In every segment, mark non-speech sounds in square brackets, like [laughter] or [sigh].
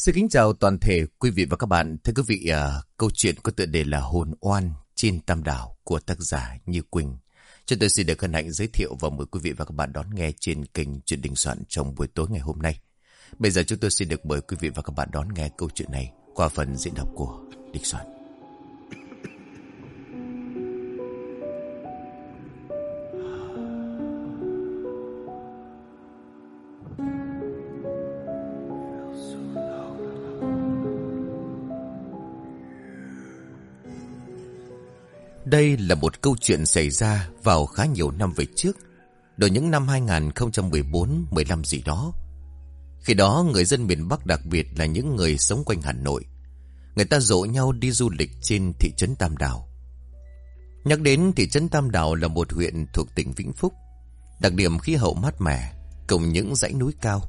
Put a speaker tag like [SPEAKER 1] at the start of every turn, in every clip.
[SPEAKER 1] Xin kính chào toàn thể quý vị và các bạn. Thưa quý vị, uh, câu chuyện có tựa đề là Hồn Oan trên Tam Đảo của tác giả Như Quỳnh. Chúng tôi xin được hân hạnh giới thiệu và mời quý vị và các bạn đón nghe trên kênh Chuyện Đình Soạn trong buổi tối ngày hôm nay. Bây giờ chúng tôi xin được mời quý vị và các bạn đón nghe câu chuyện này qua phần diễn đọc của Đình Soạn. Đây là một câu chuyện xảy ra vào khá nhiều năm về trước, đầu những năm 2014-15 gì đó. Khi đó, người dân miền Bắc đặc biệt là những người sống quanh Hà Nội, người ta dỗ nhau đi du lịch trên thị trấn Tam Đảo. Nhắc đến thị trấn Tam Đảo là một huyện thuộc tỉnh Vĩnh Phúc, đặc điểm khí hậu mát mẻ, cùng những dãy núi cao.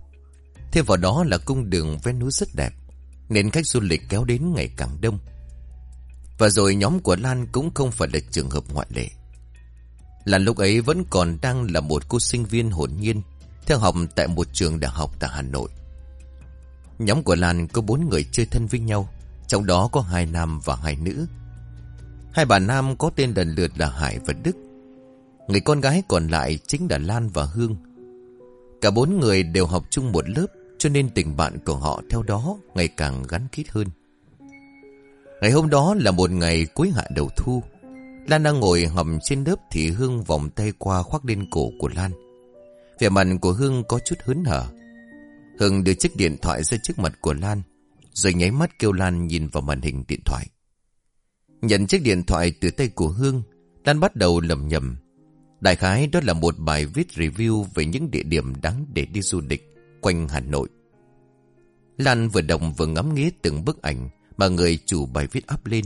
[SPEAKER 1] Thêm vào đó là cung đường ven núi rất đẹp, nên khách du lịch kéo đến ngày càng đông. Và rồi nhóm của Lan cũng không phải là trường hợp ngoại lệ. Lan lúc ấy vẫn còn đang là một cô sinh viên hồn nhiên, theo học tại một trường đại học tại Hà Nội. Nhóm của Lan có bốn người chơi thân với nhau, trong đó có hai nam và hai nữ. Hai bà nam có tên lần lượt là Hải và Đức. Người con gái còn lại chính là Lan và Hương. Cả bốn người đều học chung một lớp, cho nên tình bạn của họ theo đó ngày càng gắn kết hơn. Ngày hôm đó là một ngày cuối hạ đầu thu. Lan đang ngồi hầm trên lớp thì Hương vòng tay qua khoác lên cổ của Lan. Vẻ mặt của Hương có chút hớn hở. Hương đưa chiếc điện thoại ra trước mặt của Lan, rồi nháy mắt kêu Lan nhìn vào màn hình điện thoại. Nhận chiếc điện thoại từ tay của Hương, Lan bắt đầu lầm nhầm. Đại khái đó là một bài viết review về những địa điểm đáng để đi du lịch quanh Hà Nội. Lan vừa đồng vừa ngắm nghía từng bức ảnh mà người chủ bài viết up lên.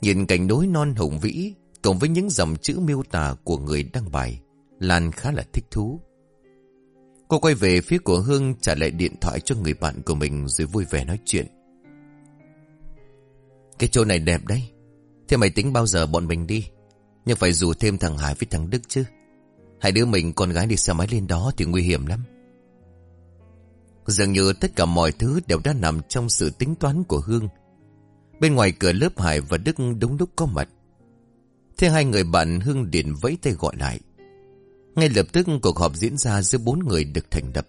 [SPEAKER 1] Nhìn cảnh đối non hùng vĩ, cộng với những dòng chữ miêu tả của người đăng bài, Lan khá là thích thú. Cô quay về phía của Hương trả lại điện thoại cho người bạn của mình rồi vui vẻ nói chuyện. Cái chỗ này đẹp đấy. Thế mày tính bao giờ bọn mình đi? Nhưng phải rủ thêm thằng Hải với thằng Đức chứ. Hai đứa mình con gái đi xe máy lên đó thì nguy hiểm lắm. Dường như tất cả mọi thứ đều đã nằm trong sự tính toán của Hương. Bên ngoài cửa lớp Hải và Đức đúng lúc có mặt. Thế hai người bạn Hương điện vẫy tay gọi lại. Ngay lập tức cuộc họp diễn ra giữa bốn người được thành lập.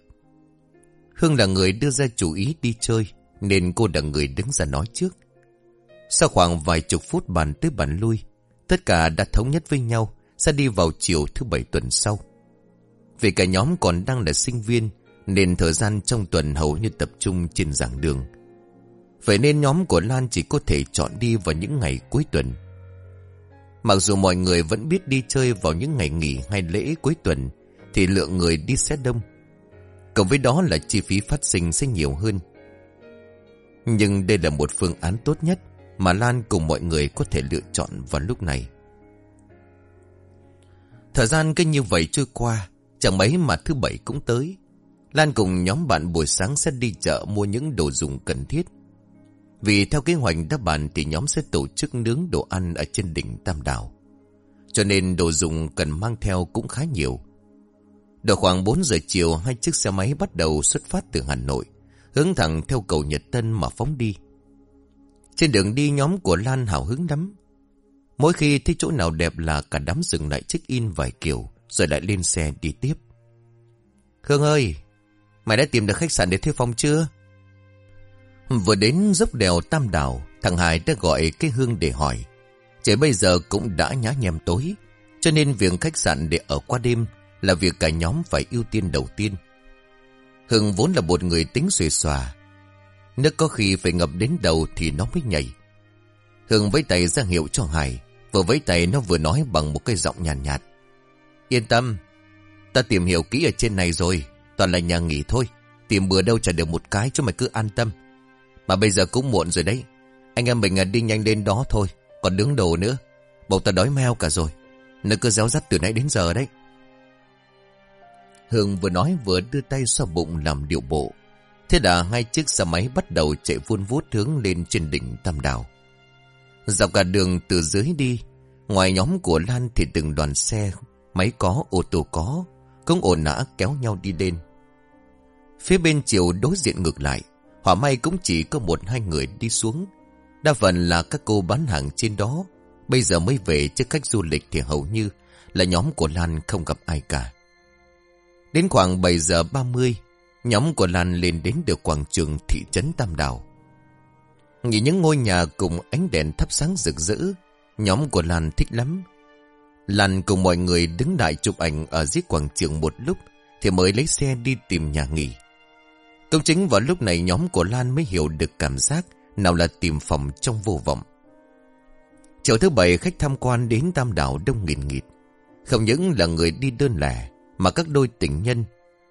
[SPEAKER 1] Hương là người đưa ra chủ ý đi chơi, nên cô là người đứng ra nói trước. Sau khoảng vài chục phút bàn tới bàn lui, tất cả đã thống nhất với nhau sẽ đi vào chiều thứ bảy tuần sau. Vì cả nhóm còn đang là sinh viên, nên thời gian trong tuần hầu như tập trung trên giảng đường. Vậy nên nhóm của Lan chỉ có thể chọn đi vào những ngày cuối tuần. Mặc dù mọi người vẫn biết đi chơi vào những ngày nghỉ hay lễ cuối tuần, Thì lượng người đi sẽ đông. Cộng với đó là chi phí phát sinh sẽ nhiều hơn. Nhưng đây là một phương án tốt nhất Mà Lan cùng mọi người có thể lựa chọn vào lúc này. Thời gian cứ như vậy trôi qua, Chẳng mấy mà thứ bảy cũng tới. Lan cùng nhóm bạn buổi sáng sẽ đi chợ mua những đồ dùng cần thiết. Vì theo kế hoạch đã bàn thì nhóm sẽ tổ chức nướng đồ ăn ở trên đỉnh Tam Đảo. Cho nên đồ dùng cần mang theo cũng khá nhiều. Đầu khoảng 4 giờ chiều, hai chiếc xe máy bắt đầu xuất phát từ Hà Nội, hướng thẳng theo cầu Nhật Tân mà phóng đi. Trên đường đi nhóm của Lan hào hứng lắm. Mỗi khi thấy chỗ nào đẹp là cả đám dừng lại check-in vài kiểu, rồi lại lên xe đi tiếp. Hương ơi, Mày đã tìm được khách sạn để thuê phòng chưa? Vừa đến dốc đèo Tam Đảo, thằng Hải đã gọi cái hương để hỏi. Trời bây giờ cũng đã nhá nhem tối, cho nên việc khách sạn để ở qua đêm là việc cả nhóm phải ưu tiên đầu tiên. Hưng vốn là một người tính xuề xòa. Nước có khi phải ngập đến đầu thì nó mới nhảy. Hưng với tay ra hiệu cho Hải, vừa với tay nó vừa nói bằng một cái giọng nhàn nhạt, nhạt. Yên tâm, ta tìm hiểu kỹ ở trên này rồi, Toàn là nhà nghỉ thôi. Tìm bữa đâu trả được một cái cho mày cứ an tâm. Mà bây giờ cũng muộn rồi đấy. Anh em mình à, đi nhanh lên đó thôi. Còn đứng đồ nữa. Bầu ta đói meo cả rồi. Nó cứ réo rắt từ nãy đến giờ đấy. Hương vừa nói vừa đưa tay xoa bụng làm điệu bộ. Thế là hai chiếc xe máy bắt đầu chạy vun vút hướng lên trên đỉnh Tam Đảo. Dọc cả đường từ dưới đi, ngoài nhóm của Lan thì từng đoàn xe, máy có, ô tô có, cũng ồn nã kéo nhau đi lên. Phía bên chiều đối diện ngược lại, Hỏa may cũng chỉ có một hai người đi xuống. Đa phần là các cô bán hàng trên đó. Bây giờ mới về chứ khách du lịch thì hầu như Là nhóm của Lan không gặp ai cả. Đến khoảng 7 giờ 30 Nhóm của Lan lên đến được quảng trường thị trấn Tam Đảo. Nhìn những ngôi nhà cùng ánh đèn thắp sáng rực rỡ Nhóm của Lan thích lắm. Lan cùng mọi người đứng đại chụp ảnh ở dưới quảng trường một lúc Thì mới lấy xe đi tìm nhà nghỉ. Công chính vào lúc này nhóm của Lan mới hiểu được cảm giác Nào là tìm phòng trong vô vọng. Chiều thứ bảy, khách tham quan đến Tam Đảo đông nghìn nghịt. Không những là người đi đơn lẻ, Mà các đôi tình nhân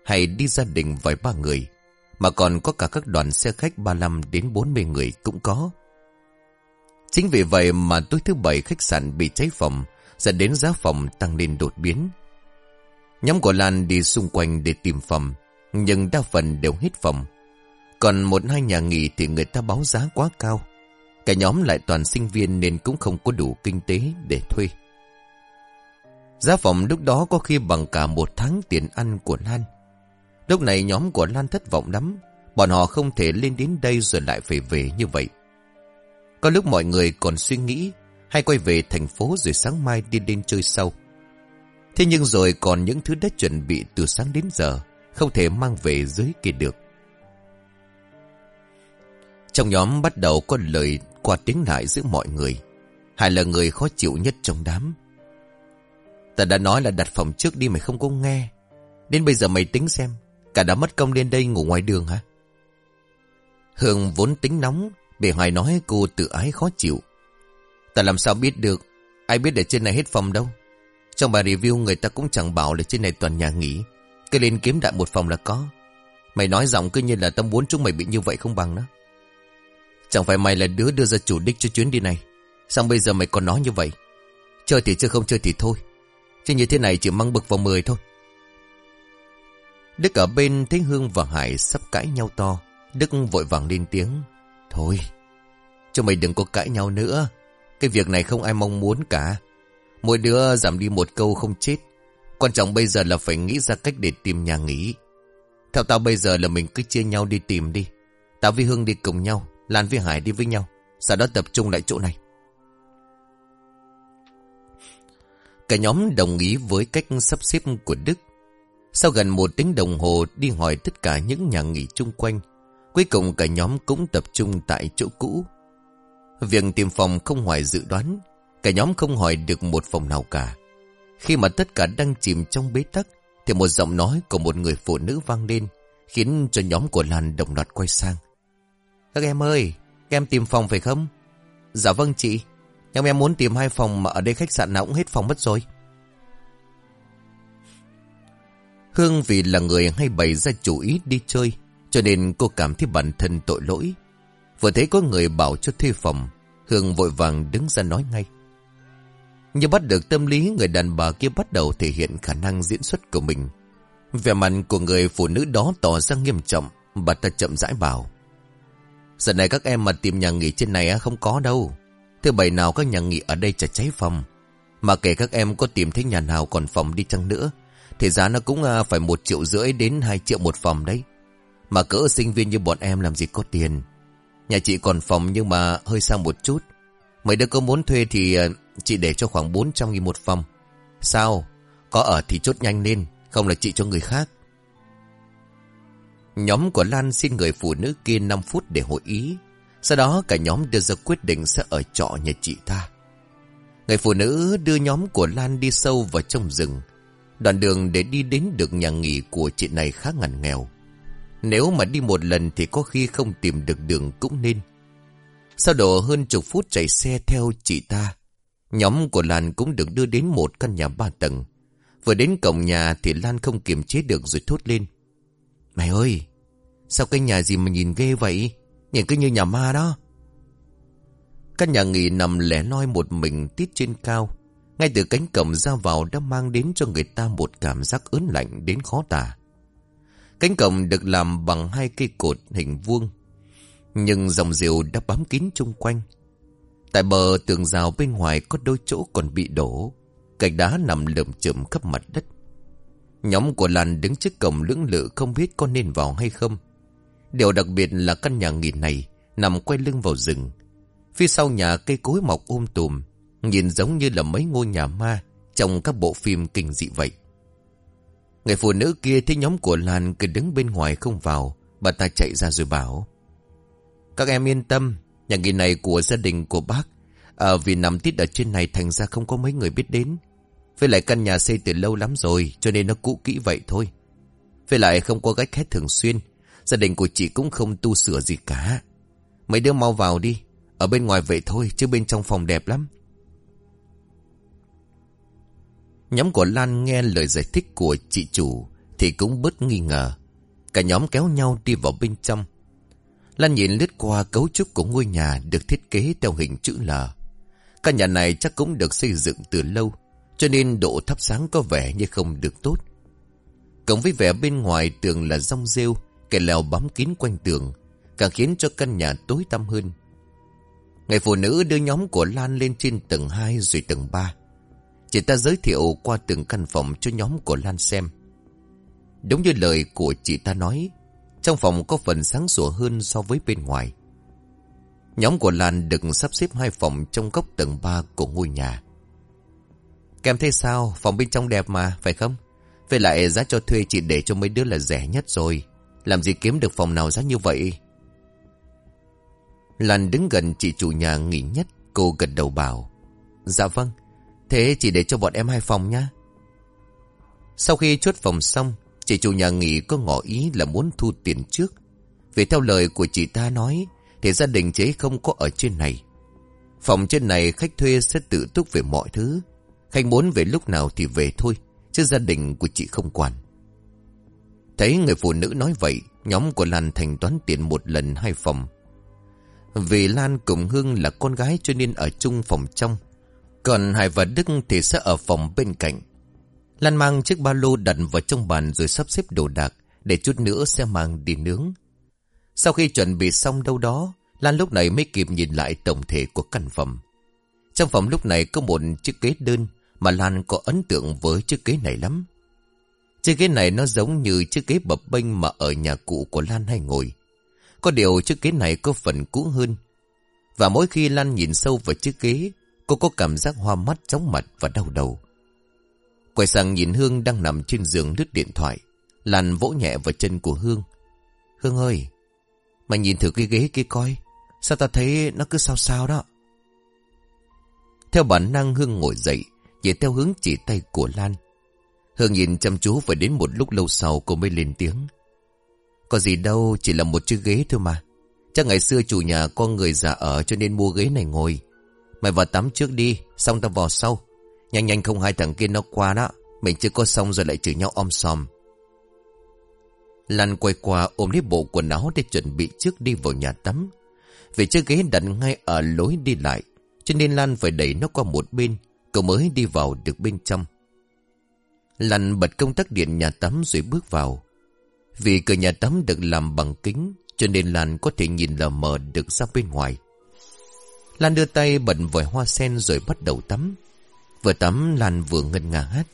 [SPEAKER 1] Hay đi gia đình vài ba người, Mà còn có cả các đoàn xe khách 35 đến 40 người cũng có. Chính vì vậy mà tối thứ bảy, khách sạn bị cháy phòng, Dẫn đến giá phòng tăng lên đột biến. Nhóm của Lan đi xung quanh để tìm phòng. Nhưng đa phần đều hết phòng. Còn một hai nhà nghỉ thì người ta báo giá quá cao. Cả nhóm lại toàn sinh viên nên cũng không có đủ kinh tế để thuê. Giá phòng lúc đó có khi bằng cả một tháng tiền ăn của Lan. Lúc này nhóm của Lan thất vọng lắm. Bọn họ không thể lên đến đây rồi lại phải về như vậy. Có lúc mọi người còn suy nghĩ, Hay quay về thành phố rồi sáng mai đi lên chơi sau. Thế nhưng rồi còn những thứ đã chuẩn bị từ sáng đến giờ. Không thể mang về dưới kia được. Trong nhóm bắt đầu có lời qua tiếng lại giữa mọi người. Hải là người khó chịu nhất trong đám. Ta đã nói là đặt phòng trước đi mày không có nghe. Đến bây giờ mày tính xem, Cả đã mất công lên đây ngủ ngoài đường hả? Hương vốn tính nóng Bị Hải nói cô tự ái khó chịu. Ta làm sao biết được, Ai biết để trên này hết phòng đâu. Trong bài review người ta cũng chẳng bảo là trên này toàn nhà nghỉ. Cứ lên kiếm đại một phòng là có. Mày nói giọng cứ như là tâm muốn chúng mày bị như vậy không bằng đó. Chẳng phải mày là đứa đưa ra chủ đích cho chuyến đi này. Xong bây giờ mày còn nói như vậy? Chơi thì chơi không chơi thì thôi. Chứ như thế này chỉ mang bực vào mười thôi. Đức ở bên thấy Hương và Hải sắp cãi nhau to. Đức vội vàng lên tiếng. Thôi Cho mày đừng có cãi nhau nữa. Cái việc này không ai mong muốn cả. Mỗi đứa giảm đi một câu không chết. Quan trọng bây giờ là phải nghĩ ra cách để tìm nhà nghỉ. Theo tao bây giờ là mình cứ chia nhau đi tìm đi. Tao với Hương đi cùng nhau, Lan với Hải đi với nhau. Sau đó tập trung lại chỗ này. Cả nhóm đồng ý với cách sắp xếp của Đức. Sau gần một tiếng đồng hồ đi hỏi tất cả những nhà nghỉ chung quanh, Cuối cùng cả nhóm cũng tập trung tại chỗ cũ. Việc tìm phòng không ngoài dự đoán, Cả nhóm không hỏi được một phòng nào cả. Khi mà tất cả đang chìm trong bế tắc, Thì một giọng nói của một người phụ nữ vang lên, Khiến cho nhóm của Lan đồng loạt quay sang. Các em ơi, Các em tìm phòng phải không? Dạ vâng chị, Nhưng em muốn tìm hai phòng mà ở đây khách sạn nào cũng hết phòng mất rồi. Hương vì là người hay bày ra chủ ý đi chơi, Cho nên cô cảm thấy bản thân tội lỗi. Vừa thấy có người bảo cho thuê phòng, Hương vội vàng đứng ra nói ngay như bắt được tâm lý người đàn bà kia bắt đầu thể hiện khả năng diễn xuất của mình. Vẻ mặt của người phụ nữ đó tỏ ra nghiêm trọng, bà ta chậm rãi bảo. Giờ này các em mà tìm nhà nghỉ trên này không có đâu. Thứ bảy nào các nhà nghỉ ở đây chả cháy phòng. Mà kể các em có tìm thấy nhà nào còn phòng đi chăng nữa, thì giá nó cũng à, phải một triệu rưỡi đến 2 triệu một phòng đấy. Mà cỡ sinh viên như bọn em làm gì có tiền. Nhà chị còn phòng nhưng mà hơi xa một chút. Mấy đứa có muốn thuê thì à, Chị để cho khoảng 400 nghìn một phòng. Sao? Có ở thì chốt nhanh lên, Không là chị cho người khác. Nhóm của Lan xin người phụ nữ kia 5 phút để hội ý. Sau đó cả nhóm đưa ra quyết định sẽ ở trọ nhà chị ta. Người phụ nữ đưa nhóm của Lan đi sâu vào trong rừng. Đoạn đường để đi đến được nhà nghỉ của chị này khá ngặt nghèo. Nếu mà đi một lần thì có khi không tìm được đường cũng nên. Sau đó hơn chục phút chạy xe theo chị ta Nhóm của Lan cũng được đưa đến một căn nhà ba tầng. Vừa đến cổng nhà thì Lan không kiềm chế được rồi thốt lên. Mày ơi, sao cái nhà gì mà nhìn ghê vậy? Nhìn cứ như nhà ma đó. Căn nhà nghỉ nằm lẻ loi một mình tít trên cao. Ngay từ cánh cổng ra vào đã mang đến cho người ta một cảm giác ớn lạnh đến khó tả. Cánh cổng được làm bằng hai cây cột hình vuông. Nhưng dòng rượu đã bám kín chung quanh. Tại bờ tường rào bên ngoài có đôi chỗ còn bị đổ. Gạch đá nằm lượm chượm khắp mặt đất. Nhóm của Lan đứng trước cổng lưỡng lự không biết có nên vào hay không. Điều đặc biệt là căn nhà nghỉ này nằm quay lưng vào rừng. Phía sau nhà cây cối mọc um tùm, nhìn giống như là mấy ngôi nhà ma trong các bộ phim kinh dị vậy. Người phụ nữ kia thấy nhóm của Lan cứ đứng bên ngoài không vào, bà ta chạy ra rồi bảo. Các em yên tâm, nhà nghỉ này của gia đình của bác, à, vì nằm tít ở trên này thành ra không có mấy người biết đến. Với lại căn nhà xây từ lâu lắm rồi, cho nên nó cũ kỹ vậy thôi. Với lại không có gách hết thường xuyên, gia đình của chị cũng không tu sửa gì cả. Mấy đứa mau vào đi, ở bên ngoài vậy thôi, chứ bên trong phòng đẹp lắm. Nhóm của Lan nghe lời giải thích của chị chủ thì cũng bớt nghi ngờ. Cả nhóm kéo nhau đi vào bên trong. Lan nhìn lướt qua cấu trúc của ngôi nhà được thiết kế theo hình chữ L. Căn nhà này chắc cũng được xây dựng từ lâu, cho nên độ thắp sáng có vẻ như không được tốt. Cộng với vẻ bên ngoài tường là rong rêu, kẻ lèo bám kín quanh tường, càng khiến cho căn nhà tối tăm hơn. Người phụ nữ đưa nhóm của Lan lên trên tầng 2 rồi tầng 3. Chị ta giới thiệu qua từng căn phòng cho nhóm của Lan xem. Đúng như lời của chị ta nói, trong phòng có phần sáng sủa hơn so với bên ngoài. Nhóm của Lan được sắp xếp hai phòng trong góc tầng 3 của ngôi nhà. Kèm thấy sao, phòng bên trong đẹp mà, phải không? Với lại giá cho thuê chị để cho mấy đứa là rẻ nhất rồi. Làm gì kiếm được phòng nào giá như vậy? Lan đứng gần chị chủ nhà nghỉ nhất, cô gật đầu bảo. Dạ vâng, thế chỉ để cho bọn em hai phòng nhá. Sau khi chốt phòng xong, chị chủ nhà nghỉ có ngỏ ý là muốn thu tiền trước. Vì theo lời của chị ta nói, thì gia đình chế không có ở trên này. Phòng trên này khách thuê sẽ tự túc về mọi thứ. Khách muốn về lúc nào thì về thôi, chứ gia đình của chị không quản. Thấy người phụ nữ nói vậy, nhóm của Lan thành toán tiền một lần hai phòng. Vì Lan cùng Hương là con gái cho nên ở chung phòng trong. Còn Hải và Đức thì sẽ ở phòng bên cạnh. Lan mang chiếc ba lô đặt vào trong bàn rồi sắp xếp đồ đạc để chút nữa sẽ mang đi nướng. Sau khi chuẩn bị xong đâu đó, Lan lúc này mới kịp nhìn lại tổng thể của căn phòng. Trong phòng lúc này có một chiếc ghế đơn mà Lan có ấn tượng với chiếc ghế này lắm. Chiếc ghế này nó giống như chiếc ghế bập bênh mà ở nhà cụ của Lan hay ngồi. Có điều chiếc ghế này có phần cũ hơn. Và mỗi khi Lan nhìn sâu vào chiếc ghế, cô có cảm giác hoa mắt chóng mặt và đau đầu. Quay sang nhìn Hương đang nằm trên giường lướt điện thoại. Lan vỗ nhẹ vào chân của Hương. Hương ơi, mày nhìn thử cái ghế kia coi. Sao ta thấy nó cứ sao sao đó. Theo bản năng Hương ngồi dậy, về theo hướng chỉ tay của Lan. Hương nhìn chăm chú phải đến một lúc lâu sau cô mới lên tiếng. Có gì đâu, chỉ là một chiếc ghế thôi mà. Chắc ngày xưa chủ nhà con người già ở cho nên mua ghế này ngồi. Mày vào tắm trước đi, xong ta vào sau. Nhanh nhanh không hai thằng kia nó qua đó. Mình chưa có xong rồi lại chửi nhau om sòm. Lan quay qua ôm lấy bộ quần áo để chuẩn bị trước đi vào nhà tắm. Vì chiếc ghế đặt ngay ở lối đi lại. Cho nên Lan phải đẩy nó qua một bên. Cậu mới đi vào được bên trong. Lan bật công tắc điện nhà tắm rồi bước vào. Vì cửa nhà tắm được làm bằng kính, cho nên Lan có thể nhìn lờ mờ được ra bên ngoài. Lan đưa tay bận vòi hoa sen rồi bắt đầu tắm. Vừa tắm, Lan vừa ngân nga hát.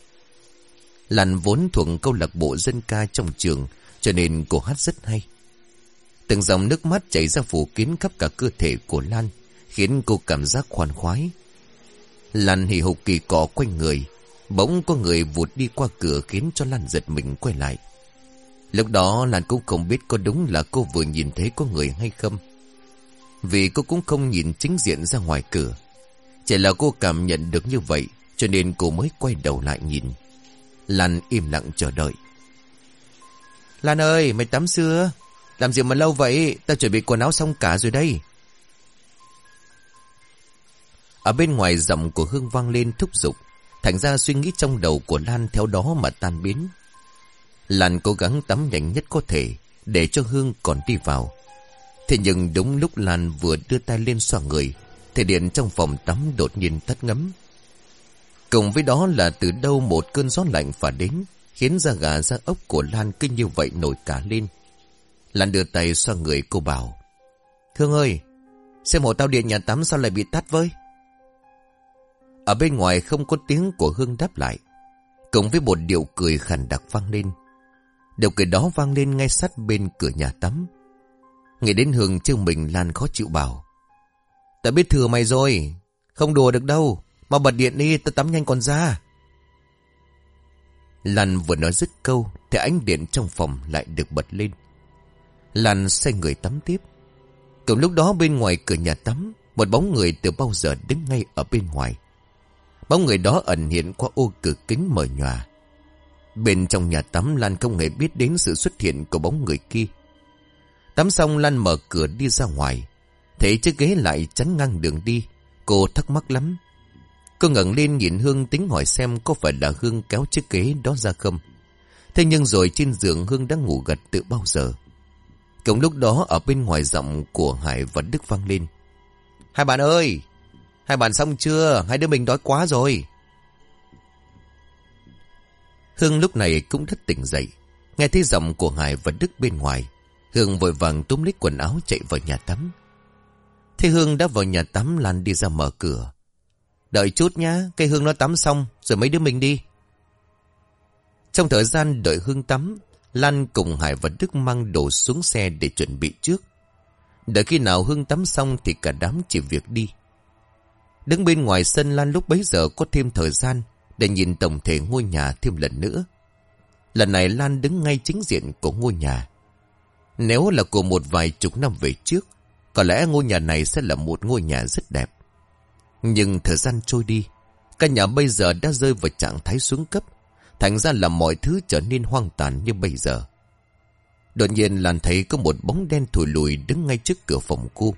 [SPEAKER 1] Lan vốn thuộc câu lạc bộ dân ca trong trường, cho nên cô hát rất hay. Từng dòng nước mắt chảy ra phủ kín khắp cả cơ thể của Lan, khiến cô cảm giác khoan khoái. Lan hì hục kỳ cọ quanh người, Bỗng có người vụt đi qua cửa khiến cho Lan giật mình quay lại. Lúc đó, Lan cũng không biết có đúng là cô vừa nhìn thấy có người hay không. Vì cô cũng không nhìn chính diện ra ngoài cửa. Chỉ là cô cảm nhận được như vậy cho nên cô mới quay đầu lại nhìn. Lan im lặng chờ đợi. Lan ơi, mày tắm xưa. Làm gì mà lâu vậy? Ta chuẩn bị quần áo xong cả rồi đây. Ở bên ngoài giọng của Hương vang lên thúc giục. Thành ra suy nghĩ trong đầu của Lan theo đó mà tan biến. Lan cố gắng tắm nhanh nhất có thể để cho Hương còn đi vào. Thế nhưng đúng lúc Lan vừa đưa tay lên xoa người thì điện trong phòng tắm đột nhiên tắt ngấm. Cùng với đó là từ đâu một cơn gió lạnh phả đến khiến da gà da ốc của Lan kinh như vậy nổi cả lên. Lan đưa tay xoa người cô bảo Hương ơi, xem hộ tao điện nhà tắm sao lại bị tắt với? Ở bên ngoài không có tiếng của Hương đáp lại. Cùng với một điệu cười khàn đặc vang lên. Điệu cười đó vang lên ngay sát bên cửa nhà tắm. nghe đến Hương chương mình Lan khó chịu bảo. Ta biết thừa mày rồi. Không đùa được đâu. Mà bật điện đi, tôi tắm nhanh còn ra. Lan vừa nói dứt câu, Thì ánh điện trong phòng lại được bật lên. Lan xoay người tắm tiếp. Cùng lúc đó, bên ngoài cửa nhà tắm, Một bóng người từ bao giờ đứng ngay ở bên ngoài. Bóng người đó ẩn hiện qua ô cửa kính mờ nhòa. Bên trong nhà tắm, Lan không hề biết đến sự xuất hiện của bóng người kia. Tắm xong, Lan mở cửa đi ra ngoài. Thấy chiếc ghế lại chắn ngang đường đi. Cô thắc mắc lắm. Cô ngẩng lên nhìn Hương tính hỏi xem có phải là Hương kéo chiếc ghế đó ra không. Thế nhưng rồi trên giường Hương đã ngủ gật từ bao giờ. Cùng lúc đó ở bên ngoài giọng của Hải và Đức vang lên. Hai bạn ơi! Hai bạn xong chưa? Hai đứa mình đói quá rồi. Hương lúc này cũng rất tỉnh dậy. Nghe thấy giọng của Hải và Đức bên ngoài. Hương vội vàng túm lấy quần áo chạy vào nhà tắm. Thế Hương đã vào nhà tắm, Lan đi ra mở cửa. Đợi chút nhá, cây Hương nó tắm xong, rồi mấy đứa mình đi. Trong thời gian đợi Hương tắm, Lan cùng Hải và Đức mang đồ xuống xe để chuẩn bị trước. Đợi khi nào Hương tắm xong thì cả đám chỉ việc đi. Đứng bên ngoài sân Lan lúc bấy giờ có thêm thời gian để nhìn tổng thể ngôi nhà thêm lần nữa. Lần này Lan đứng ngay chính diện của ngôi nhà. Nếu là của một vài chục năm về trước, có lẽ ngôi nhà này sẽ là một ngôi nhà rất đẹp. Nhưng thời gian trôi đi, căn nhà bây giờ đã rơi vào trạng thái xuống cấp, thành ra là mọi thứ trở nên hoang tàn như bây giờ. Đột nhiên Lan thấy có một bóng đen thủi lùi đứng ngay trước cửa phòng cô.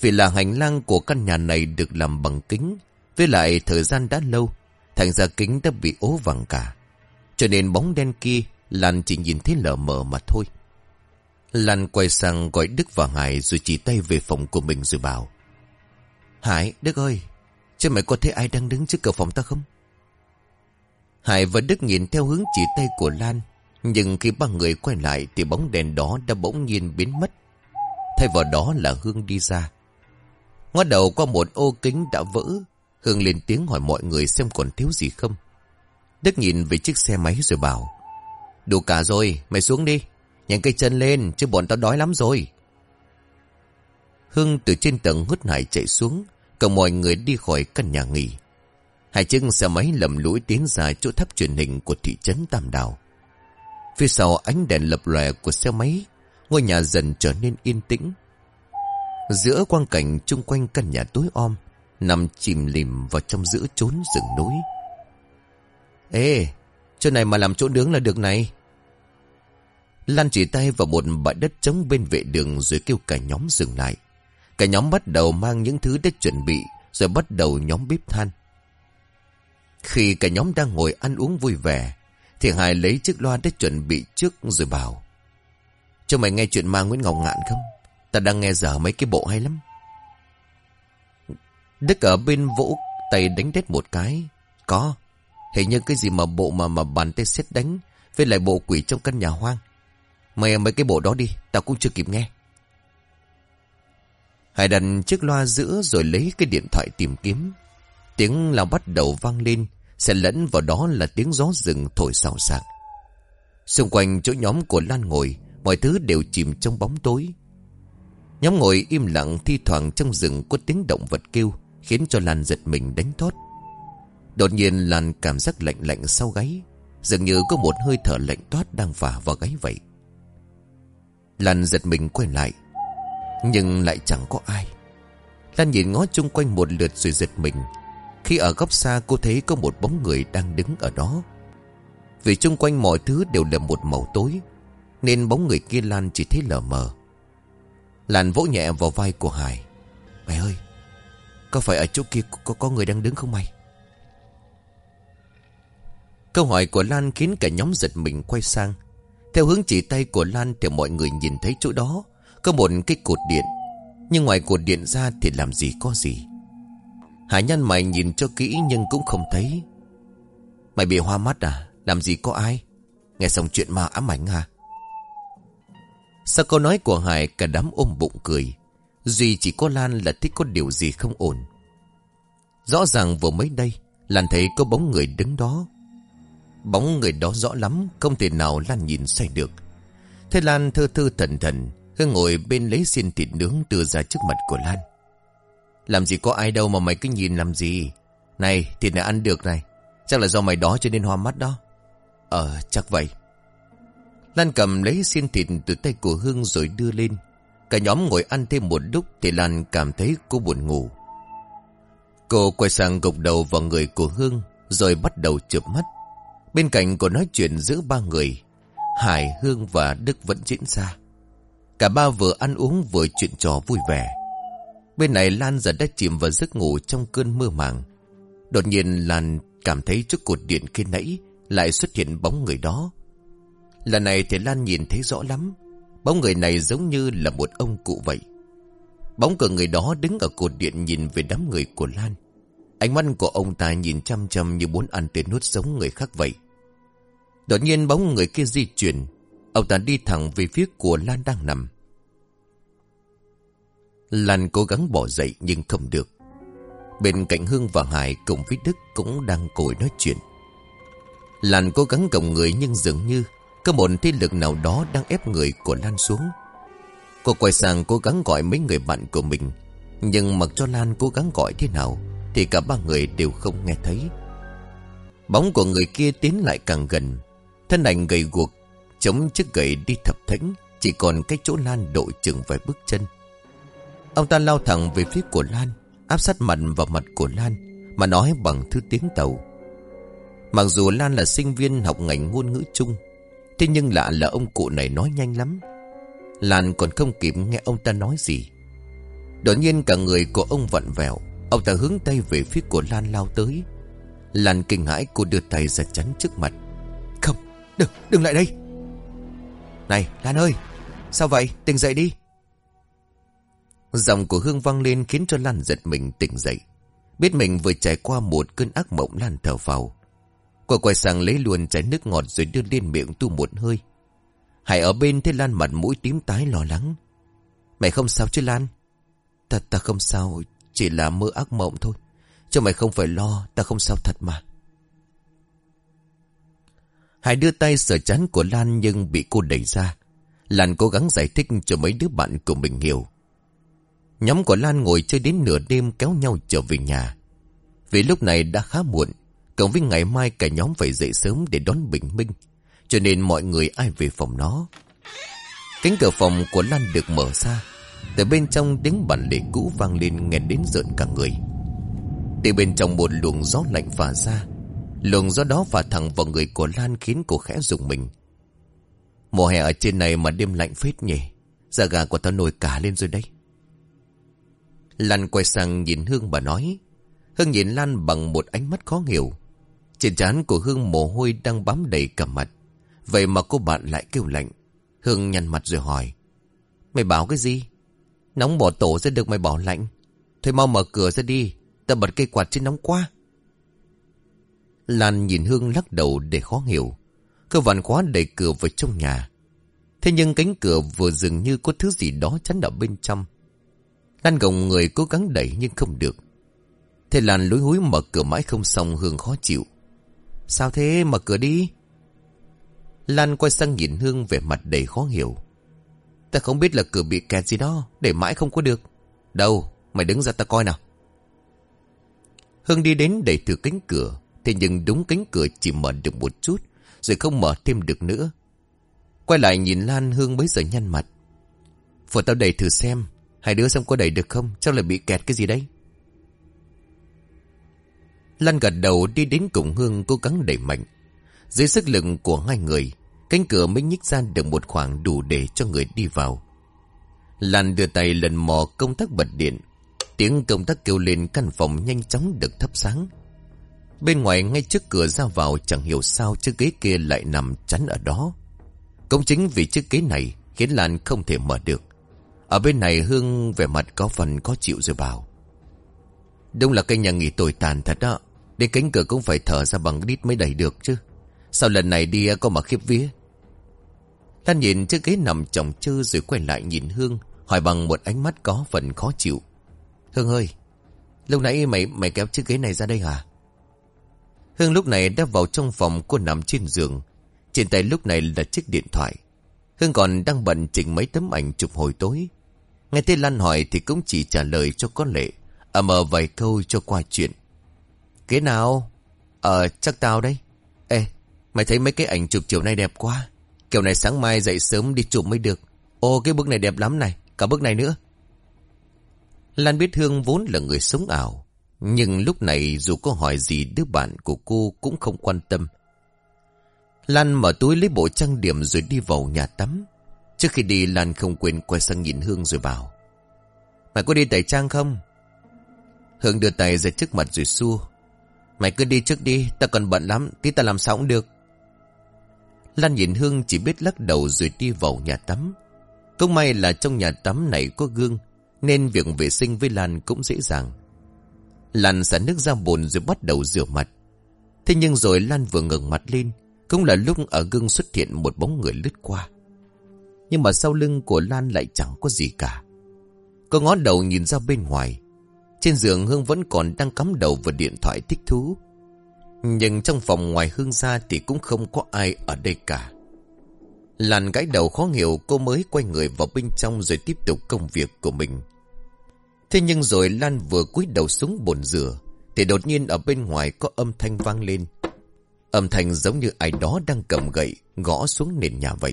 [SPEAKER 1] Vì là hành lang của căn nhà này được làm bằng kính, với lại thời gian đã lâu, thành ra kính đã bị ố vàng cả. Cho nên bóng đen kia Lan chỉ nhìn thấy lờ mờ mà thôi. Lan quay sang gọi Đức và Hải rồi chỉ tay về phòng của mình rồi bảo. Hải, Đức ơi, chứ mày có thấy ai đang đứng trước cửa phòng ta không? Hải và Đức nhìn theo hướng chỉ tay của Lan, nhưng khi ba người quay lại thì bóng đèn đó đã bỗng nhiên biến mất. Thay vào đó là Hương đi ra. Ngoát đầu qua một ô kính đã vỡ, Hương lên tiếng hỏi mọi người xem còn thiếu gì không. Đức nhìn về chiếc xe máy rồi bảo, Đủ cả rồi, mày xuống đi, nhanh cây chân lên, chứ bọn tao đói lắm rồi. Hưng từ trên tầng hút hải chạy xuống, cầu mọi người đi khỏi căn nhà nghỉ. Hai chân xe máy lầm lũi tiến ra chỗ tháp truyền hình của thị trấn Tam Đào. Phía sau ánh đèn lập lòe của xe máy, ngôi nhà dần trở nên yên tĩnh. Giữa quang cảnh chung quanh căn nhà tối om, nằm chìm lìm vào trong giữa chốn rừng núi. Ê, chỗ này mà làm chỗ nướng là được này. Lan chỉ tay vào một bãi đất trống bên vệ đường rồi kêu cả nhóm dừng lại. Cả nhóm bắt đầu mang những thứ để chuẩn bị, rồi bắt đầu nhóm bếp than. Khi cả nhóm đang ngồi ăn uống vui vẻ, thì Hải lấy chiếc loa để chuẩn bị trước rồi bảo. Cho mày nghe chuyện ma Nguyễn Ngọc Ngạn không? Ta đang nghe dở mấy cái bộ hay lắm. Đức ở bên vỗ tay đánh đét một cái. Có. Hình như cái gì mà bộ mà mà bàn tay xét đánh với lại bộ quỷ trong căn nhà hoang. Mày mấy cái bộ đó đi, tao cũng chưa kịp nghe. Hải đặt chiếc loa giữa rồi lấy cái điện thoại tìm kiếm. Tiếng lao bắt đầu vang lên, sẽ lẫn vào đó là tiếng gió rừng thổi xào xạc. Xung quanh chỗ nhóm của Lan ngồi, mọi thứ đều chìm trong bóng tối. Nhóm ngồi im lặng thi thoảng trong rừng có tiếng động vật kêu, khiến cho Lan giật mình đánh thót. Đột nhiên Lan cảm giác lạnh lạnh sau gáy, dường như có một hơi thở lạnh toát đang phả vào gáy vậy. Lan giật mình quay lại, nhưng lại chẳng có ai. Lan nhìn ngó chung quanh một lượt rồi giật mình. Khi ở góc xa cô thấy có một bóng người đang đứng ở đó. Vì chung quanh mọi thứ đều là một màu tối Nên bóng người kia Lan chỉ thấy lờ mờ. Lan vỗ nhẹ vào vai của Hải. Mày ơi Có phải ở chỗ kia có, có người đang đứng không mày? Câu hỏi của Lan khiến cả nhóm giật mình quay sang. Theo hướng chỉ tay của Lan thì mọi người nhìn thấy chỗ đó có một cái cột điện. Nhưng ngoài cột điện ra thì làm gì có gì. Hải nhân mày nhìn cho kỹ nhưng cũng không thấy. Mày bị hoa mắt à? Làm gì có ai? Nghe xong chuyện ma ám ảnh à? Sau câu nói của Hải, Cả đám ôm bụng cười. Duy chỉ có Lan là thích có điều gì không ổn. Rõ ràng vừa mới đây, Lan thấy có bóng người đứng đó. Bóng người đó rõ lắm, Không thể nào Lan nhìn xoay được. Thế Lan thơ thơ thần thần. Hương ngồi bên lấy xiên thịt nướng đưa ra trước mặt của Lan. Làm gì có ai đâu mà mày cứ nhìn làm gì. Này, thịt này ăn được này. Chắc là do mày đó cho nên hoa mắt đó. Ờ, chắc vậy. Lan cầm lấy xiên thịt từ tay của Hương rồi đưa lên. Cả nhóm ngồi ăn thêm một lúc thì Lan cảm thấy cô buồn ngủ. Cô quay sang gục đầu vào người của Hương rồi bắt đầu chụp mắt. Bên cạnh cô nói chuyện giữa ba người. Hải, Hương và Đức vẫn diễn ra. Cả ba vừa ăn uống vừa chuyện trò vui vẻ. Bên này Lan giờ đã chìm vào giấc ngủ trong cơn mơ màng. Đột nhiên Lan cảm thấy trước cột điện khi nãy lại xuất hiện bóng người đó. Lần này thì Lan nhìn thấy rõ lắm. Bóng người này giống như là một ông cụ vậy. Bóng cờ người đó đứng ở cột điện nhìn về đám người của Lan. Ánh mắt của ông ta nhìn chăm chăm như muốn ăn tiền nuốt sống người khác vậy. Đột nhiên bóng người kia di chuyển. Ông ta đi thẳng về phía của Lan đang nằm. Lan cố gắng bỏ dậy nhưng không được. Bên cạnh Hương và Hải cùng với Đức cũng đang ngồi nói chuyện. Lan cố gắng gồng người nhưng dường như có một thế lực nào đó đang ép người của Lan xuống. Cô quay sang cố gắng gọi mấy người bạn của mình. Nhưng mặc cho Lan cố gắng gọi thế nào thì cả ba người đều không nghe thấy. Bóng của người kia tiến lại càng gần. Thân ảnh gầy guộc, chống chiếc gậy đi thập thánh, chỉ còn cái chỗ Lan độ chừng vài bước chân. Ông ta lao thẳng về phía của Lan, áp sát mặt vào mặt của Lan, mà nói bằng thứ tiếng tàu. Mặc dù Lan là sinh viên học ngành ngôn ngữ chung, thế nhưng lạ là ông cụ này nói nhanh lắm. Lan còn không kịp nghe ông ta nói gì. Đột nhiên cả người của ông vặn vẹo, ông ta hướng tay về phía của Lan lao tới. Lan kinh hãi cô đưa tay ra chắn trước mặt. Không, đừng, đừng lại đây. Này, Lan ơi, sao vậy? Tỉnh dậy đi. Giọng của Hương vang lên khiến cho Lan giật mình tỉnh dậy. Biết mình vừa trải qua một cơn ác mộng Lan thở phào. Cô quay sang lấy luôn chai nước ngọt rồi đưa lên miệng tu một hơi. Hải ở bên thấy Lan mặt mũi tím tái lo lắng. Mày không sao chứ Lan? Ta, ta không sao, chỉ là mơ ác mộng thôi. Cho mày không phải lo, ta không sao thật mà. Hải đưa tay sờ chán của Lan nhưng bị cô đẩy ra. Lan cố gắng giải thích cho mấy đứa bạn của mình hiểu. Nhóm của Lan ngồi chơi đến nửa đêm kéo nhau trở về nhà. Vì lúc này đã khá muộn, cộng với ngày mai cả nhóm phải dậy sớm để đón bình minh. Cho nên mọi người ai về phòng nó. Cánh cửa phòng của Lan được mở ra. Từ bên trong tiếng bản lệ cũ vang lên nghe đến rợn cả người. Từ bên trong một luồng gió lạnh phả ra. Luồng gió đó phả thẳng vào người của Lan khiến cô khẽ rùng mình. Mùa hè ở trên này mà đêm lạnh phết nhỉ. Da gà của tao nổi cả lên rồi đấy. Lan quay sang nhìn Hương bà nói. Hương nhìn Lan bằng một ánh mắt khó hiểu. Trên trán của Hương mồ hôi đang bám đầy cả mặt. Vậy mà cô bạn lại kêu lạnh. Hương nhăn mặt rồi hỏi. Mày bảo cái gì? Nóng bỏ tổ ra được mày bỏ lạnh. Thôi mau mở cửa ra đi. tao bật cây quạt trên nóng quá. Lan nhìn Hương lắc đầu để khó hiểu. Cơ vặn khóa đẩy cửa vào trong nhà. Thế nhưng cánh cửa vừa dường như có thứ gì đó chắn ở bên trong. Lan gồng người cố gắng đẩy nhưng không được. Thế Lan lối húi mở cửa mãi không xong Hương khó chịu. Sao thế mở cửa đi? Lan quay sang nhìn Hương vẻ mặt đầy khó hiểu. Ta không biết là cửa bị kẹt gì đó, để mãi không có được. Đâu, mày đứng ra ta coi nào. Hương đi đến đẩy thử cánh cửa, thế nhưng đúng cánh cửa chỉ mở được một chút, rồi không mở thêm được nữa. Quay lại nhìn Lan Hương bấy giờ nhăn mặt. Phở tao đẩy thử xem, hai đứa xem có đẩy được không, chắc là bị kẹt cái gì đấy. Lan gật đầu đi đến cổng Hương cố gắng đẩy mạnh. Dưới sức lực của hai người, cánh cửa mới nhích ra được một khoảng đủ để cho người đi vào. Lan đưa tay lần mò công tắc bật điện. Tiếng công tắc kêu lên căn phòng nhanh chóng được thắp sáng. Bên ngoài ngay trước cửa ra vào chẳng hiểu sao chiếc ghế kia lại nằm chắn ở đó. Cũng chính vì chiếc ghế này khiến Lan không thể mở được. Ở bên này Hương vẻ mặt có phần có chịu rồi bảo. Đúng là cái nhà nghỉ tồi tàn thật đó. Để cánh cửa cũng phải thở ra bằng đít mới đẩy được chứ. Sao lần này đi có mà khiếp vía. Lan nhìn chiếc ghế nằm chồng chư rồi quay lại nhìn Hương. Hỏi bằng một ánh mắt có phần khó chịu. Hương ơi, lúc nãy mày mày kéo chiếc ghế này ra đây hả? Hương lúc này đã vào trong phòng cô nằm trên giường. Trên tay lúc này là chiếc điện thoại. Hương còn đang bận chỉnh mấy tấm ảnh chụp hồi tối. Nghe thấy Lan hỏi thì cũng chỉ trả lời cho có lệ. À, Ở vài câu cho qua chuyện. Kế nào? Ờ, chắc tao đây. Ê, mày thấy mấy cái ảnh chụp chiều nay đẹp quá. Kiểu này sáng mai dậy sớm đi chụp mới được. Ô, cái bức này đẹp lắm này. Cả bức này nữa. Lan biết Hương vốn là người sống ảo. Nhưng lúc này dù có hỏi gì đứa bạn của cô cũng không quan tâm. Lan mở túi lấy bộ trang điểm rồi đi vào nhà tắm. Trước khi đi Lan không quên quay sang nhìn Hương rồi bảo. Mày có đi tẩy trang không? Hương đưa tay ra trước mặt rồi xua. Mày cứ đi trước đi, ta còn bận lắm, tí ta làm sao cũng được. Lan nhìn Hương chỉ biết lắc đầu rồi đi vào nhà tắm. Cũng may là trong nhà tắm này có gương, nên việc vệ sinh với Lan cũng dễ dàng. Lan xả nước ra bồn rồi bắt đầu rửa mặt. Thế nhưng rồi Lan vừa ngẩng mặt lên, cũng là lúc ở gương xuất hiện một bóng người lướt qua. Nhưng mà sau lưng của Lan lại chẳng có gì cả. Cô ngó đầu nhìn ra bên ngoài. Trên giường Hương vẫn còn đang cắm đầu vào điện thoại thích thú. Nhưng trong phòng ngoài Hương ra thì cũng không có ai ở đây cả. Lan gãi đầu khó hiểu cô mới quay người vào bên trong rồi tiếp tục công việc của mình. Thế nhưng rồi Lan vừa cúi đầu xuống bồn rửa, thì đột nhiên ở bên ngoài có âm thanh vang lên. Âm thanh giống như ai đó đang cầm gậy, gõ xuống nền nhà vậy.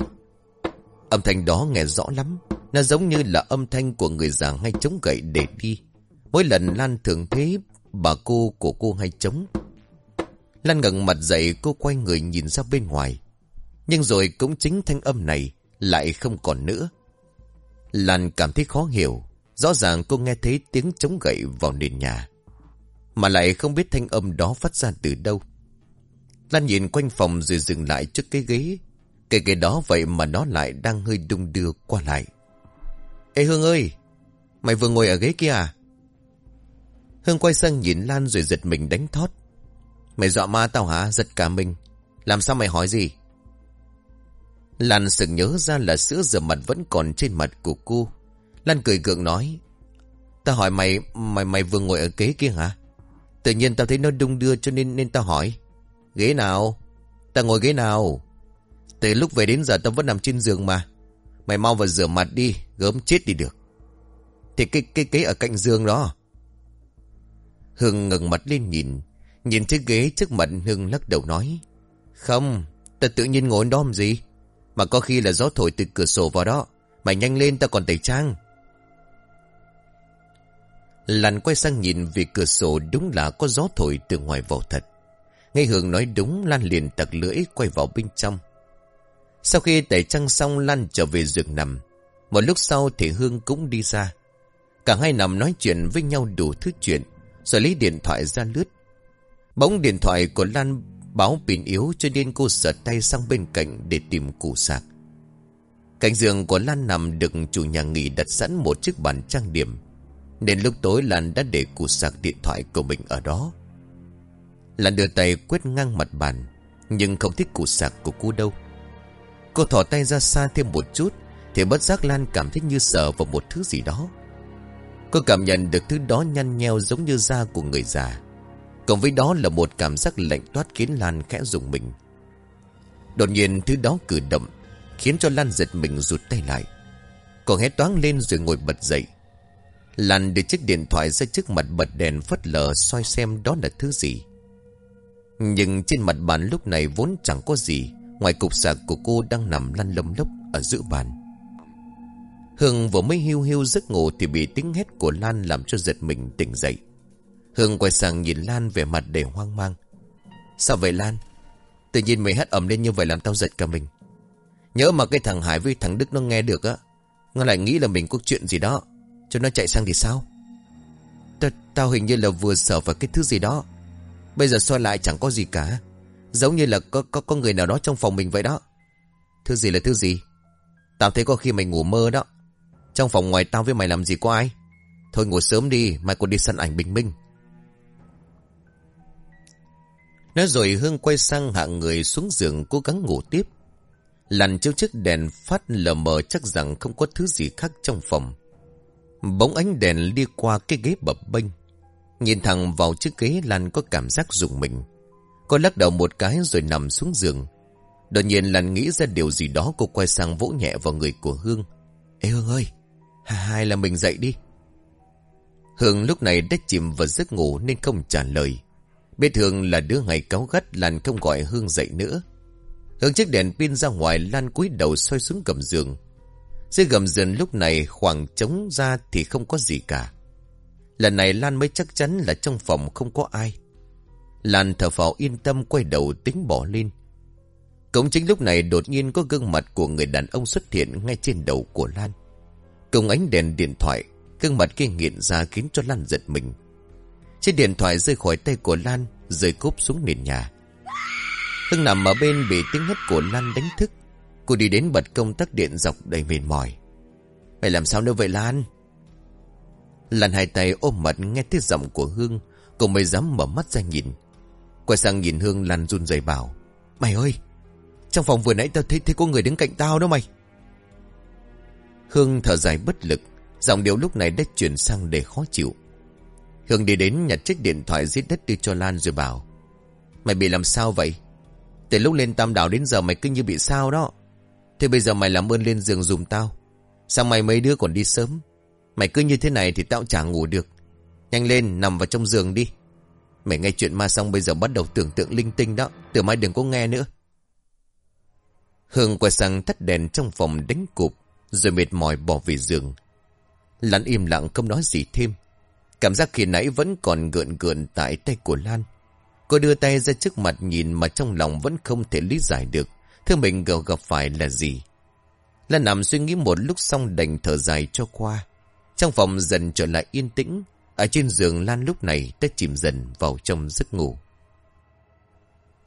[SPEAKER 1] Âm thanh đó nghe rõ lắm. Nó giống như là âm thanh của người già hay chống gậy để đi. Mỗi lần Lan thường thấy bà cô, của cô hay chống. Lan ngẩng mặt dậy, cô quay người nhìn ra bên ngoài. Nhưng rồi cũng chính thanh âm này lại không còn nữa. Lan cảm thấy khó hiểu. Rõ ràng cô nghe thấy tiếng chống gậy vào nền nhà. Mà lại không biết thanh âm đó phát ra từ đâu. Lan nhìn quanh phòng rồi dừng lại trước cái ghế. Cái ghế đó vậy mà nó lại đang hơi đung đưa qua lại. Ê Hương ơi! Mày vừa ngồi ở ghế kia à? Hương quay sang nhìn Lan rồi giật mình đánh thót. Mày dọa ma tao hả? Giật cả mình. Làm sao mày hỏi gì? Lan sừng nhớ ra là sữa rửa mặt vẫn còn trên mặt của cô. Lan cười cường nói. Ta hỏi mày, mày mày vừa ngồi ở ghế kia hả? Tự nhiên tao thấy nó đung đưa cho nên nên tao hỏi. Ghế nào? Ta ngồi ghế nào? Từ lúc về đến giờ tao vẫn nằm trên giường mà. Mày mau vào rửa mặt đi, gớm chết đi được. Thì cái cái ghế ở cạnh giường đó. Hương ngừng mặt lên nhìn. Nhìn chiếc ghế trước mặt Hương lắc đầu nói. Không, ta tự nhiên ngồi đó làm gì? Mà có khi là gió thổi từ cửa sổ vào đó. Mày nhanh lên ta còn tẩy trang. Lan quay sang nhìn về cửa sổ đúng là có gió thổi từ ngoài vào thật. Nghe Hương nói đúng, Lan liền tặc lưỡi quay vào bên trong. Sau khi tẩy trăng xong, Lan trở về giường nằm. Một lúc sau thì Hương cũng đi ra. Cả hai nằm nói chuyện với nhau đủ thứ chuyện. Rồi lấy điện thoại ra lướt. Bóng điện thoại của Lan báo pin yếu cho nên cô sợ tay sang bên cạnh để tìm củ sạc. Cạnh giường của Lan nằm được chủ nhà nghỉ đặt sẵn một chiếc bàn trang điểm. Nên lúc tối Lan đã để củ sạc điện thoại của mình ở đó. Lan đưa tay quét ngang mặt bàn, Nhưng không thích củ sạc của cô đâu. Cô thỏ tay ra xa thêm một chút, Thì bất giác Lan cảm thấy như sợ vào một thứ gì đó. Cô cảm nhận được thứ đó nhăn nheo giống như da của người già. Cộng với đó là một cảm giác lạnh toát khiến Lan khẽ dùng mình. Đột nhiên thứ đó cử động Khiến cho Lan giật mình rụt tay lại. Cô hét toáng lên rồi ngồi bật dậy. Lan đưa chiếc điện thoại ra trước mặt bật đèn phất lờ soi xem đó là thứ gì. Nhưng trên mặt bàn lúc này vốn chẳng có gì, Ngoài cục sạc của cô đang nằm lăn lông lốc ở giữa bàn. Hương vừa mới hiu hiu giấc ngủ Thì bị tiếng hét của Lan làm cho giật mình tỉnh dậy. Hương quay sang nhìn Lan về mặt để hoang mang. Sao vậy, Lan? Tự nhiên mày hét ẩm lên như vậy làm tao giật cả mình. Nhớ mà cái thằng Hải với thằng Đức nó nghe được á, Nó lại nghĩ là mình có chuyện gì đó. Cho nó chạy sang thì sao? Ta, Tao hình như là vừa sợ vào cái thứ gì đó. Bây giờ soi lại chẳng có gì cả. Giống như là có, có, có người nào đó trong phòng mình vậy đó. Thứ gì là thứ gì? Tao thấy có khi mày ngủ mơ đó. Trong phòng ngoài tao với mày làm gì có ai? Thôi ngủ sớm đi Mai còn đi săn ảnh bình minh. Nói rồi Hương quay sang hạ người xuống giường cố gắng ngủ tiếp. Lằn chiếu chiếc đèn phát lờ mờ chắc rằng không có thứ gì khác trong phòng. Bóng ánh đèn đi qua cái ghế bập bênh Nhìn thẳng vào chiếc ghế Lan có cảm giác rùng mình Cô lắc đầu một cái rồi nằm xuống giường Đột nhiên Lan nghĩ ra điều gì đó cô quay sang vỗ nhẹ vào người của Hương. Ê Hương ơi, hai là mình dậy đi. Hương lúc này đã chìm vào giấc ngủ nên không trả lời. Biết Hương là đứa ngày cáu gắt Lan không gọi Hương dậy nữa. Hương chiếc đèn pin ra ngoài Lan cúi đầu xoay xuống cầm giường. Dưới gầm giường lúc này khoảng trống ra thì không có gì cả. Lần này Lan mới chắc chắn là trong phòng không có ai. Lan thở phào yên tâm quay đầu tính bỏ lên. Cũng chính lúc này đột nhiên có gương mặt của người đàn ông xuất hiện ngay trên đầu của Lan. Cùng ánh đèn điện thoại, gương mặt kia nghiện ra khiến cho Lan giật mình. Chiếc điện thoại rơi khỏi tay của Lan, rơi cúp xuống nền nhà. Hưng nằm ở bên bị tiếng hét của Lan đánh thức. Cô đi đến bật công tắc điện dọc đầy mệt mỏi. Mày làm sao nữa vậy Lan? Lan hai tay ôm mặt nghe tiếng giọng của Hương, cô mới dám mở mắt ra nhìn. Quay sang nhìn Hương Lan run rẩy bảo. Mày ơi, trong phòng vừa nãy tao thấy, thấy có người đứng cạnh tao đó mày. Hương thở dài bất lực, giọng điệu lúc này đã chuyển sang để khó chịu. Hương đi đến nhặt chiếc điện thoại giết đất đưa cho Lan rồi bảo. Mày bị làm sao vậy? Từ lúc lên tam đảo đến giờ mày cứ như bị sao đó. Thế bây giờ mày làm ơn lên giường dùm tao. Sao mày mấy đứa còn đi sớm? Mày cứ như thế này thì tao chả ngủ được. Nhanh lên, nằm vào trong giường đi. Mày nghe chuyện ma xong bây giờ bắt đầu tưởng tượng linh tinh đó. Từ mai đừng có nghe nữa. Hương quay sang tắt đèn trong phòng đánh cụp. Rồi mệt mỏi bỏ về giường. Lan im lặng không nói gì thêm. Cảm giác khi nãy vẫn còn gợn gợn tại tay của Lan. Cô đưa tay ra trước mặt nhìn mà trong lòng vẫn không thể lý giải được. Thứ mình gặp gặp phải là gì? Lan nằm suy nghĩ một lúc xong đành thở dài cho qua. Trong phòng dần trở lại yên tĩnh. Ở trên giường Lan lúc này đã chìm dần vào trong giấc ngủ.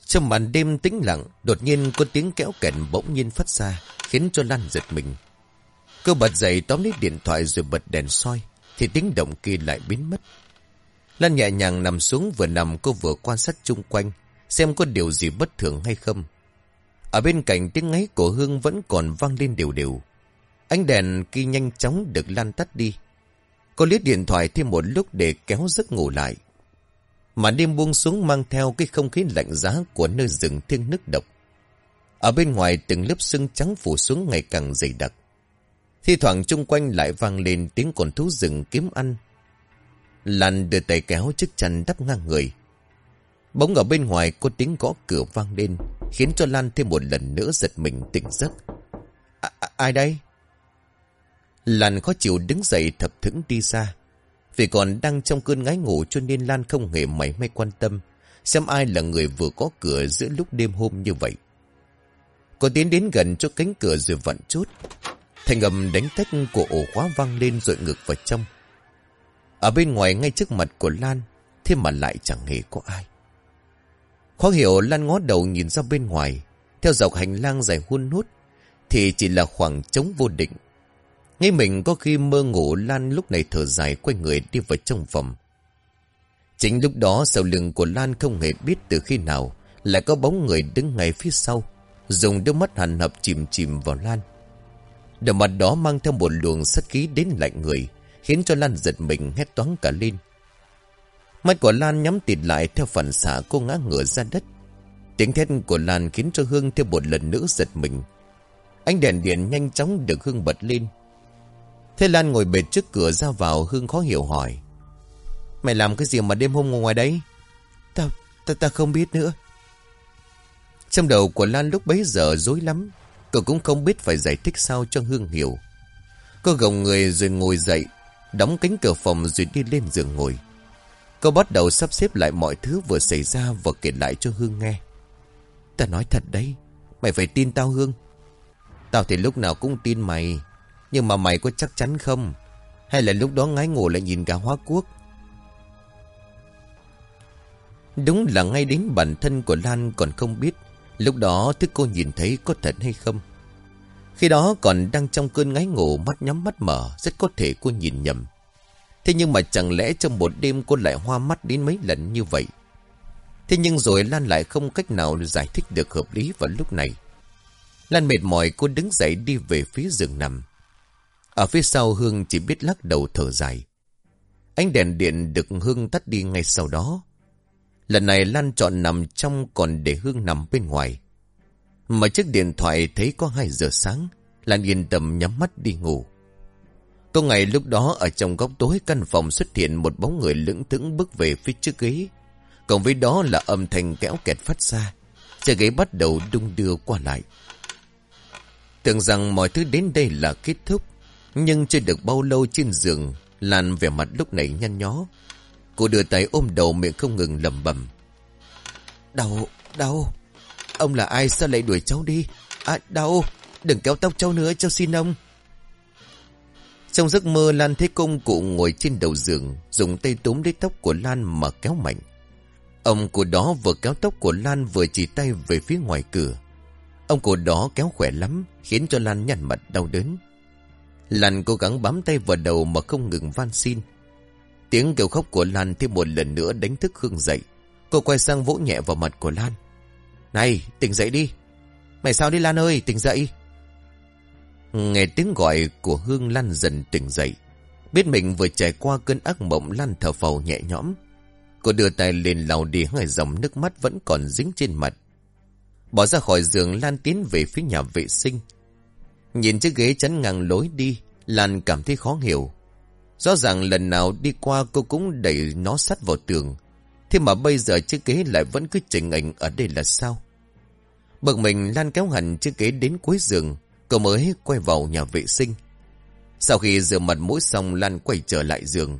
[SPEAKER 1] Trong màn đêm tĩnh lặng, đột nhiên có tiếng kéo kẹn bỗng nhiên phát ra, khiến cho Lan giật mình. Cô bật dậy tóm lấy điện thoại rồi bật đèn soi, thì tiếng động kia lại biến mất. Lan nhẹ nhàng nằm xuống vừa nằm cô vừa quan sát chung quanh, xem có điều gì bất thường hay không. Ở bên cạnh tiếng ngáy của Hương vẫn còn vang lên đều đều. Ánh đèn kia nhanh chóng được lan tắt đi. Cô liếc điện thoại thêm một lúc để kéo giấc ngủ lại. Mà đêm buông xuống mang theo cái không khí lạnh giá của nơi rừng thiên nước độc. Ở bên ngoài từng lớp sương trắng phủ xuống ngày càng dày đặc. Thi thoảng chung quanh lại vang lên tiếng con thú rừng kiếm ăn. Lan đưa tay kéo chiếc chăn đắp ngang người. Bỗng ở bên ngoài có tiếng gõ cửa vang lên, khiến cho Lan thêm một lần nữa giật mình tỉnh giấc. À, à, ai đây? Lan khó chịu đứng dậy thập thững đi ra. Vì còn đang trong cơn ngái ngủ cho nên Lan không hề mảy may quan tâm xem ai là người vừa có cửa giữa lúc đêm hôm như vậy. Cô tiến đến gần cho cánh cửa rồi vặn chốt. Thành âm đánh tách của ổ khóa vang lên rồi ngược vào trong. Ở bên ngoài ngay trước mặt của Lan, thế mà lại chẳng hề có ai. Khó hiểu Lan ngó đầu nhìn ra bên ngoài, theo dọc hành lang dài hun hút, thì chỉ là khoảng trống vô định. Ngay mình có khi mơ ngủ Lan lúc này thở dài quay người đi vào trong phòng. Chính lúc đó sau lưng của Lan không hề biết từ khi nào lại có bóng người đứng ngay phía sau, dùng đôi mắt hằn hợp chìm chìm vào Lan. Đôi mặt đó mang theo một luồng sát khí đến lạnh người, khiến cho Lan giật mình hét toán cả lên. Mắt của Lan nhắm tịt lại theo phản xạ cô ngã ngửa ra đất. Tiếng thét của Lan khiến cho Hương thêm một lần nữa giật mình. Ánh đèn điện nhanh chóng được Hương bật lên. Thế Lan ngồi bệt trước cửa ra vào Hương khó hiểu hỏi. Mày làm cái gì mà đêm hôm ngồi ngoài đấy? Tao, ta, ta không biết nữa. Trong đầu của Lan lúc bấy giờ dối lắm. Cậu cũng không biết phải giải thích sao cho Hương hiểu. Cô gồng người rồi ngồi dậy, đóng cánh cửa phòng rồi đi lên giường ngồi. Cô bắt đầu sắp xếp lại mọi thứ vừa xảy ra và kể lại cho Hương nghe. Ta nói thật đấy, mày phải tin tao Hương. Tao thì lúc nào cũng tin mày, nhưng mà mày có chắc chắn không? Hay là lúc đó ngái ngủ lại nhìn cả hoa quốc? Đúng là ngay đến bản thân của Lan còn không biết Lúc đó thứ cô nhìn thấy có thật hay không Khi đó còn đang trong cơn ngáy ngủ Mắt nhắm mắt mở Rất có thể cô nhìn nhầm Thế nhưng mà chẳng lẽ trong một đêm cô lại hoa mắt đến mấy lần như vậy? Thế nhưng rồi Lan lại không cách nào giải thích được hợp lý vào lúc này. Lan mệt mỏi, cô đứng dậy đi về phía giường nằm. Ở phía sau Hương chỉ biết lắc đầu thở dài. Ánh đèn điện được Hương tắt đi ngay sau đó. Lần này Lan chọn nằm trong còn để Hương nằm bên ngoài. Mà chiếc điện thoại thấy có 2 giờ sáng, Lan yên tâm nhắm mắt đi ngủ. Có ngày lúc đó ở trong góc tối căn phòng xuất hiện một bóng người lững thững bước về phía trước ghế. Cộng với đó là âm thanh kéo kẹt phát ra. Chiếc ghế bắt đầu đung đưa qua lại. Tưởng rằng mọi thứ đến đây là kết thúc. Nhưng chưa được bao lâu trên giường, Lan vẻ mặt lúc này nhăn nhó. Cô đưa tay ôm đầu miệng không ngừng lầm bầm. Đau, đau. Ông là ai sao lại đuổi cháu đi? À, đau. Đừng kéo tóc cháu nữa, cháu xin ông. Trong giấc mơ Lan thấy công cụ ngồi trên đầu giường, dùng tay túm lấy tóc của Lan mà kéo mạnh. Ông cụ đó vừa kéo tóc của Lan vừa chỉ tay về phía ngoài cửa. Ông cụ đó kéo khỏe lắm, khiến cho Lan nhăn mặt đau đớn. Lan cố gắng bám tay vào đầu mà không ngừng van xin. Tiếng kêu khóc của Lan thêm một lần nữa đánh thức Hương dậy. Cô quay sang vỗ nhẹ vào mặt của Lan. Này, tỉnh dậy đi. Mày sao đi Lan ơi, tỉnh dậy. Nghe tiếng gọi của Hương Lan dần tỉnh dậy. Biết mình vừa trải qua cơn ác mộng Lan thở phào nhẹ nhõm. Cô đưa tay lên lau đi hai dòng nước mắt vẫn còn dính trên mặt. Bỏ ra khỏi giường Lan tiến về phía nhà vệ sinh. Nhìn chiếc ghế chắn ngang lối đi, Lan cảm thấy khó hiểu. Rõ ràng lần nào đi qua cô cũng đẩy nó sắt vào tường. Thế mà bây giờ chiếc ghế lại vẫn cứ chỉnh ảnh ở đây là sao? Bực mình Lan kéo hẳn chiếc ghế đến cuối giường, cô mới quay vào nhà vệ sinh. Sau khi rửa mặt mũi xong, Lan quay trở lại giường.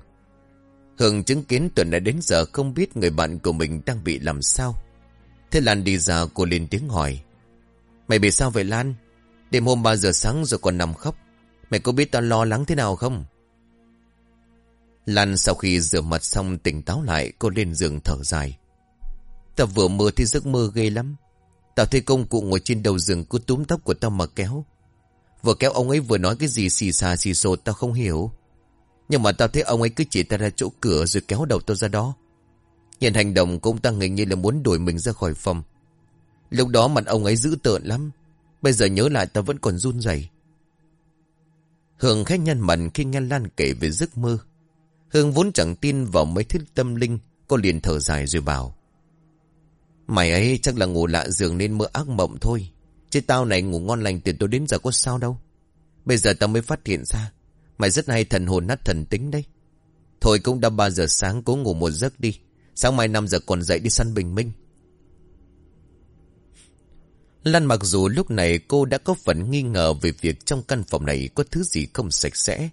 [SPEAKER 1] Hương chứng kiến tuần đã đến giờ không biết người bạn của mình đang bị làm sao. Thế Lan đi ra, cô lên tiếng hỏi. Mày bị sao vậy Lan? Đêm hôm 3 giờ sáng rồi còn nằm khóc. Mày có biết tao lo lắng thế nào không? Lan sau khi rửa mặt xong, tỉnh táo lại, cô lên giường thở dài. Tao vừa mơ thì giấc mơ ghê lắm. Tao thấy công cụ ngồi trên đầu giường cứ túm tóc của tao mà kéo. Vừa kéo ông ấy vừa nói cái gì xì xà xì xồ tao không hiểu. Nhưng mà tao thấy ông ấy cứ chỉ ta ra chỗ cửa rồi kéo đầu tao ra đó. Nhìn hành động cũng ta hình như là muốn đuổi mình ra khỏi phòng. Lúc đó mặt ông ấy dữ tợn lắm. Bây giờ nhớ lại tao vẫn còn run rẩy. Hương khách nhân mặt khi nghe Lan kể về giấc mơ. Hương vốn chẳng tin vào mấy thứ tâm linh, cô liền thở dài rồi bảo. Mày ấy chắc là ngủ lạ giường nên mơ ác mộng thôi. Chứ tao này ngủ ngon lành từ tối đến giờ có sao đâu. Bây giờ tao mới phát hiện ra. Mày rất hay thần hồn nát thần tính đấy. Thôi cũng đã 3 giờ sáng, cố ngủ một giấc đi. Sáng mai 5 giờ còn dậy đi săn bình minh. Lan mặc dù lúc này cô đã có phần nghi ngờ về việc trong căn phòng này có thứ gì không sạch sẽ.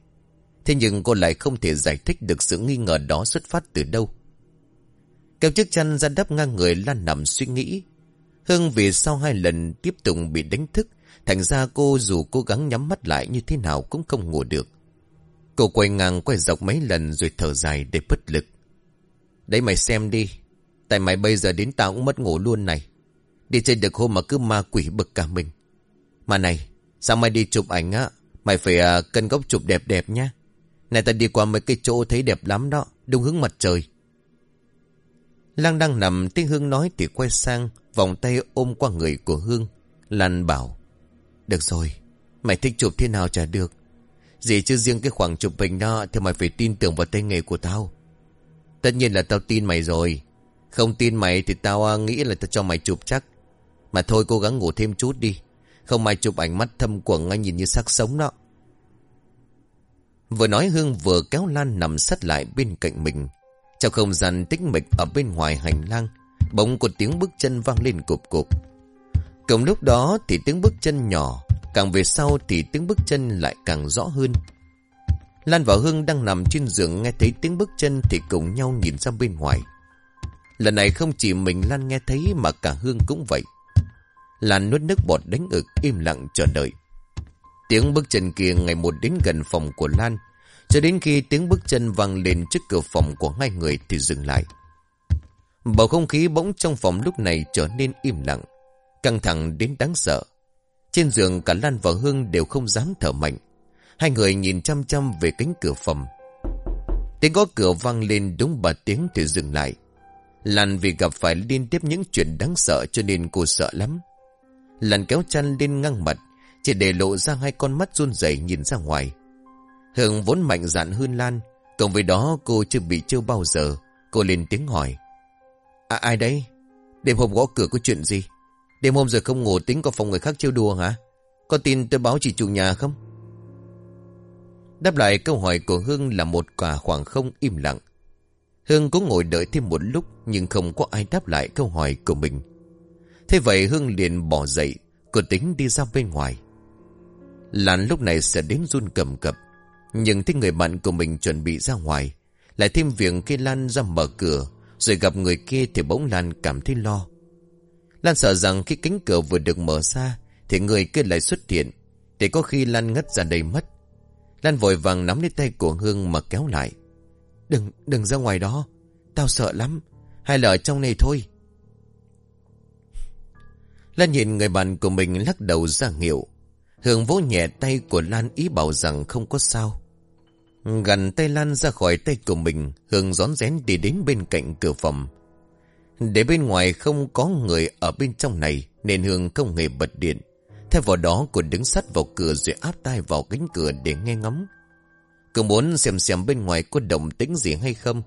[SPEAKER 1] Thế nhưng cô lại không thể giải thích được sự nghi ngờ đó xuất phát từ đâu. Kéo chiếc chăn ra đắp ngang người Lan nằm suy nghĩ. Hương vì sau hai lần tiếp tục bị đánh thức, thành ra cô dù cố gắng nhắm mắt lại như thế nào cũng không ngủ được. Cô quay ngang quay dọc mấy lần rồi thở dài để bất lực. Đấy mày xem đi, tại mày bây giờ đến tao cũng mất ngủ luôn này. Đi chơi được hôm mà cứ ma quỷ bực cả mình. Mà này, sao mày đi chụp ảnh á, mày phải à, cân góc chụp đẹp đẹp nhá. Này ta đi qua mấy cái chỗ thấy đẹp lắm đó, đúng hướng mặt trời. Lang đang nằm, tiếng Hương nói thì quay sang, vòng tay ôm qua người của Hương. Lan bảo, được rồi, mày thích chụp thế nào chả được. Gì chứ riêng cái khoảng chụp hình đó thì mày phải tin tưởng vào tay nghề của tao. Tất nhiên là tao tin mày rồi. Không tin mày thì tao à, nghĩ là tao cho mày chụp chắc. Mà thôi cố gắng ngủ thêm chút đi. Không mày chụp ảnh mắt thâm quầng ngay nhìn như xác sống đó. Vừa nói Hương vừa kéo Lan nằm sát lại bên cạnh mình. Trong không gian tĩnh mịch ở bên ngoài hành lang, bỗng có tiếng bước chân vang lên cục cục. Cùng lúc đó thì tiếng bước chân nhỏ, càng về sau thì tiếng bước chân lại càng rõ hơn. Lan và Hương đang nằm trên giường nghe thấy tiếng bước chân thì cùng nhau nhìn ra bên ngoài. Lần này không chỉ mình Lan nghe thấy mà cả Hương cũng vậy. Lan nuốt nước bọt đánh ực im lặng chờ đợi. Tiếng bước chân kia ngày một đến gần phòng của Lan, cho đến khi tiếng bước chân vang lên trước cửa phòng của hai người thì dừng lại. Bầu không khí bỗng trong phòng lúc này trở nên im lặng, căng thẳng đến đáng sợ. Trên giường cả Lan và Hương đều không dám thở mạnh. Hai người nhìn chăm chăm về cánh cửa phòng. Tiếng gõ cửa vang lên đúng ba tiếng thì dừng lại. Lan vì gặp phải liên tiếp những chuyện đáng sợ cho nên cô sợ lắm. Lan kéo chăn lên ngang mặt, chỉ để lộ ra hai con mắt run rẩy nhìn ra ngoài. Hương vốn mạnh dạn hơn Lan, cộng với đó cô chưa bị trêu bao giờ. Cô lên tiếng hỏi. À ai đấy? Đêm hôm gõ cửa có chuyện gì? Đêm hôm giờ không ngủ tính có phòng người khác trêu đùa hả? Có tin tôi báo chị chủ nhà không? Đáp lại câu hỏi của Hương là một quả khoảng không im lặng. Hương cũng ngồi đợi thêm một lúc nhưng không có ai đáp lại câu hỏi của mình. Thế vậy Hương liền bỏ dậy, cửa tính đi ra bên ngoài. Lan lúc này sẽ đến run cầm cập. Nhưng thấy người bạn của mình chuẩn bị ra ngoài. Lại thêm việc khi Lan ra mở cửa, rồi gặp người kia thì bỗng Lan cảm thấy lo. Lan sợ rằng khi cánh cửa vừa được mở ra, thì người kia lại xuất hiện, để có khi Lan ngất ra đầy mất. Lan vội vàng nắm lấy tay của Hương mà kéo lại. Đừng, đừng ra ngoài đó. Tao sợ lắm. Hay là ở trong này thôi. Lan nhìn người bạn của mình lắc đầu ra hiệu. Hương vỗ nhẹ tay của Lan ý bảo rằng không có sao. Gần tay Lan ra khỏi tay của mình, Hương rón rén đi đến bên cạnh cửa phòng. Để bên ngoài không có người ở bên trong này, nên Hương không hề bật điện. Theo vào đó cô đứng sắt vào cửa rồi áp tai vào cánh cửa để nghe ngóng. Cô muốn xem xem bên ngoài có động tĩnh gì hay không.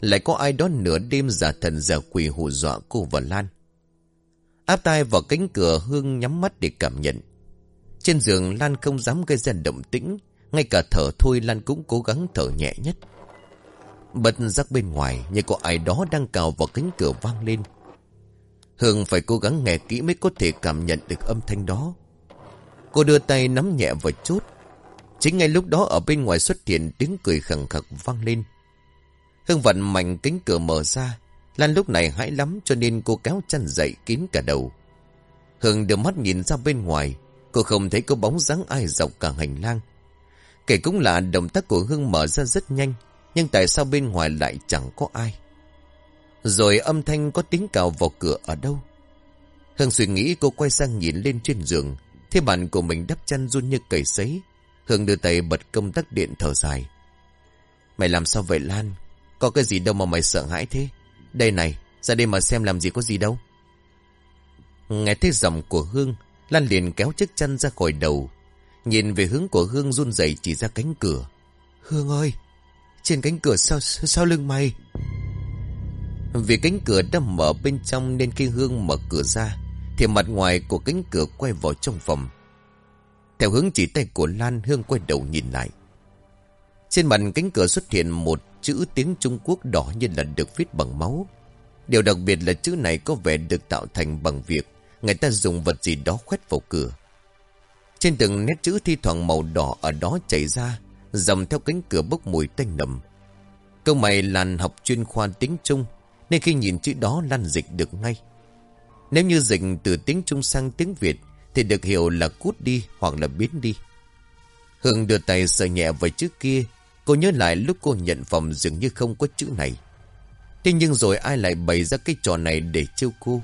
[SPEAKER 1] Lại có ai đó nửa đêm giả thần giả quỷ hù dọa cô và Lan. Áp tai vào cánh cửa Hương nhắm mắt để cảm nhận. Trên giường Lan không dám gây ra động tĩnh. Ngay cả thở thôi Lan cũng cố gắng thở nhẹ nhất. Bật giác bên ngoài, như có ai đó đang cào vào cánh cửa vang lên. Hương phải cố gắng nghe kỹ mới có thể cảm nhận được âm thanh đó. Cô đưa tay nắm nhẹ vào chốt. Chính ngay lúc đó ở bên ngoài xuất hiện tiếng cười khẳng khặc vang lên. Hương vặn mạnh cánh cửa mở ra. Lan lúc này hãi lắm cho nên cô kéo chăn dậy kín cả đầu. Hương đưa mắt nhìn ra bên ngoài. Cô không thấy có bóng dáng ai dọc cả hành lang. Kể cũng là động tác của Hương mở ra rất nhanh. Nhưng tại sao bên ngoài lại chẳng có ai? Rồi âm thanh có tiếng cào vào cửa ở đâu? Hương suy nghĩ cô quay sang nhìn lên trên giường. Thế bạn của mình đắp chăn run như cầy sấy. Hương đưa tay bật công tắc điện thở dài. Mày làm sao vậy Lan? Có cái gì đâu mà mày sợ hãi thế? Đây này, ra đây mà xem làm gì có gì đâu. Nghe thấy giọng của Hương, Lan liền kéo chiếc chăn ra khỏi đầu. Nhìn về hướng của Hương run rẩy chỉ ra cánh cửa. Hương ơi, trên cánh cửa sao sao lưng mày? Vì cánh cửa đã mở bên trong nên khi Hương mở cửa ra, thì mặt ngoài của cánh cửa quay vào trong phòng. Theo hướng chỉ tay của Lan, Hương quay đầu nhìn lại. Trên mặt cánh cửa xuất hiện một chữ tiếng Trung Quốc đỏ như là được viết bằng máu. Điều đặc biệt là chữ này có vẻ được tạo thành bằng việc người ta dùng vật gì đó khoét vào cửa. Trên từng nét chữ thi thoảng màu đỏ ở đó chảy ra, dầm theo cánh cửa bốc mùi tanh nầm. Câu mày làn học chuyên khoa tiếng Trung, nên khi nhìn chữ đó lan dịch được ngay. Nếu như dịch từ tiếng Trung sang tiếng Việt, thì được hiểu là cút đi hoặc là biến đi. Hương đưa tay sờ nhẹ vào chữ kia, cô nhớ lại lúc cô nhận phòng dường như không có chữ này. Thế nhưng rồi ai lại bày ra cái trò này để trêu cô?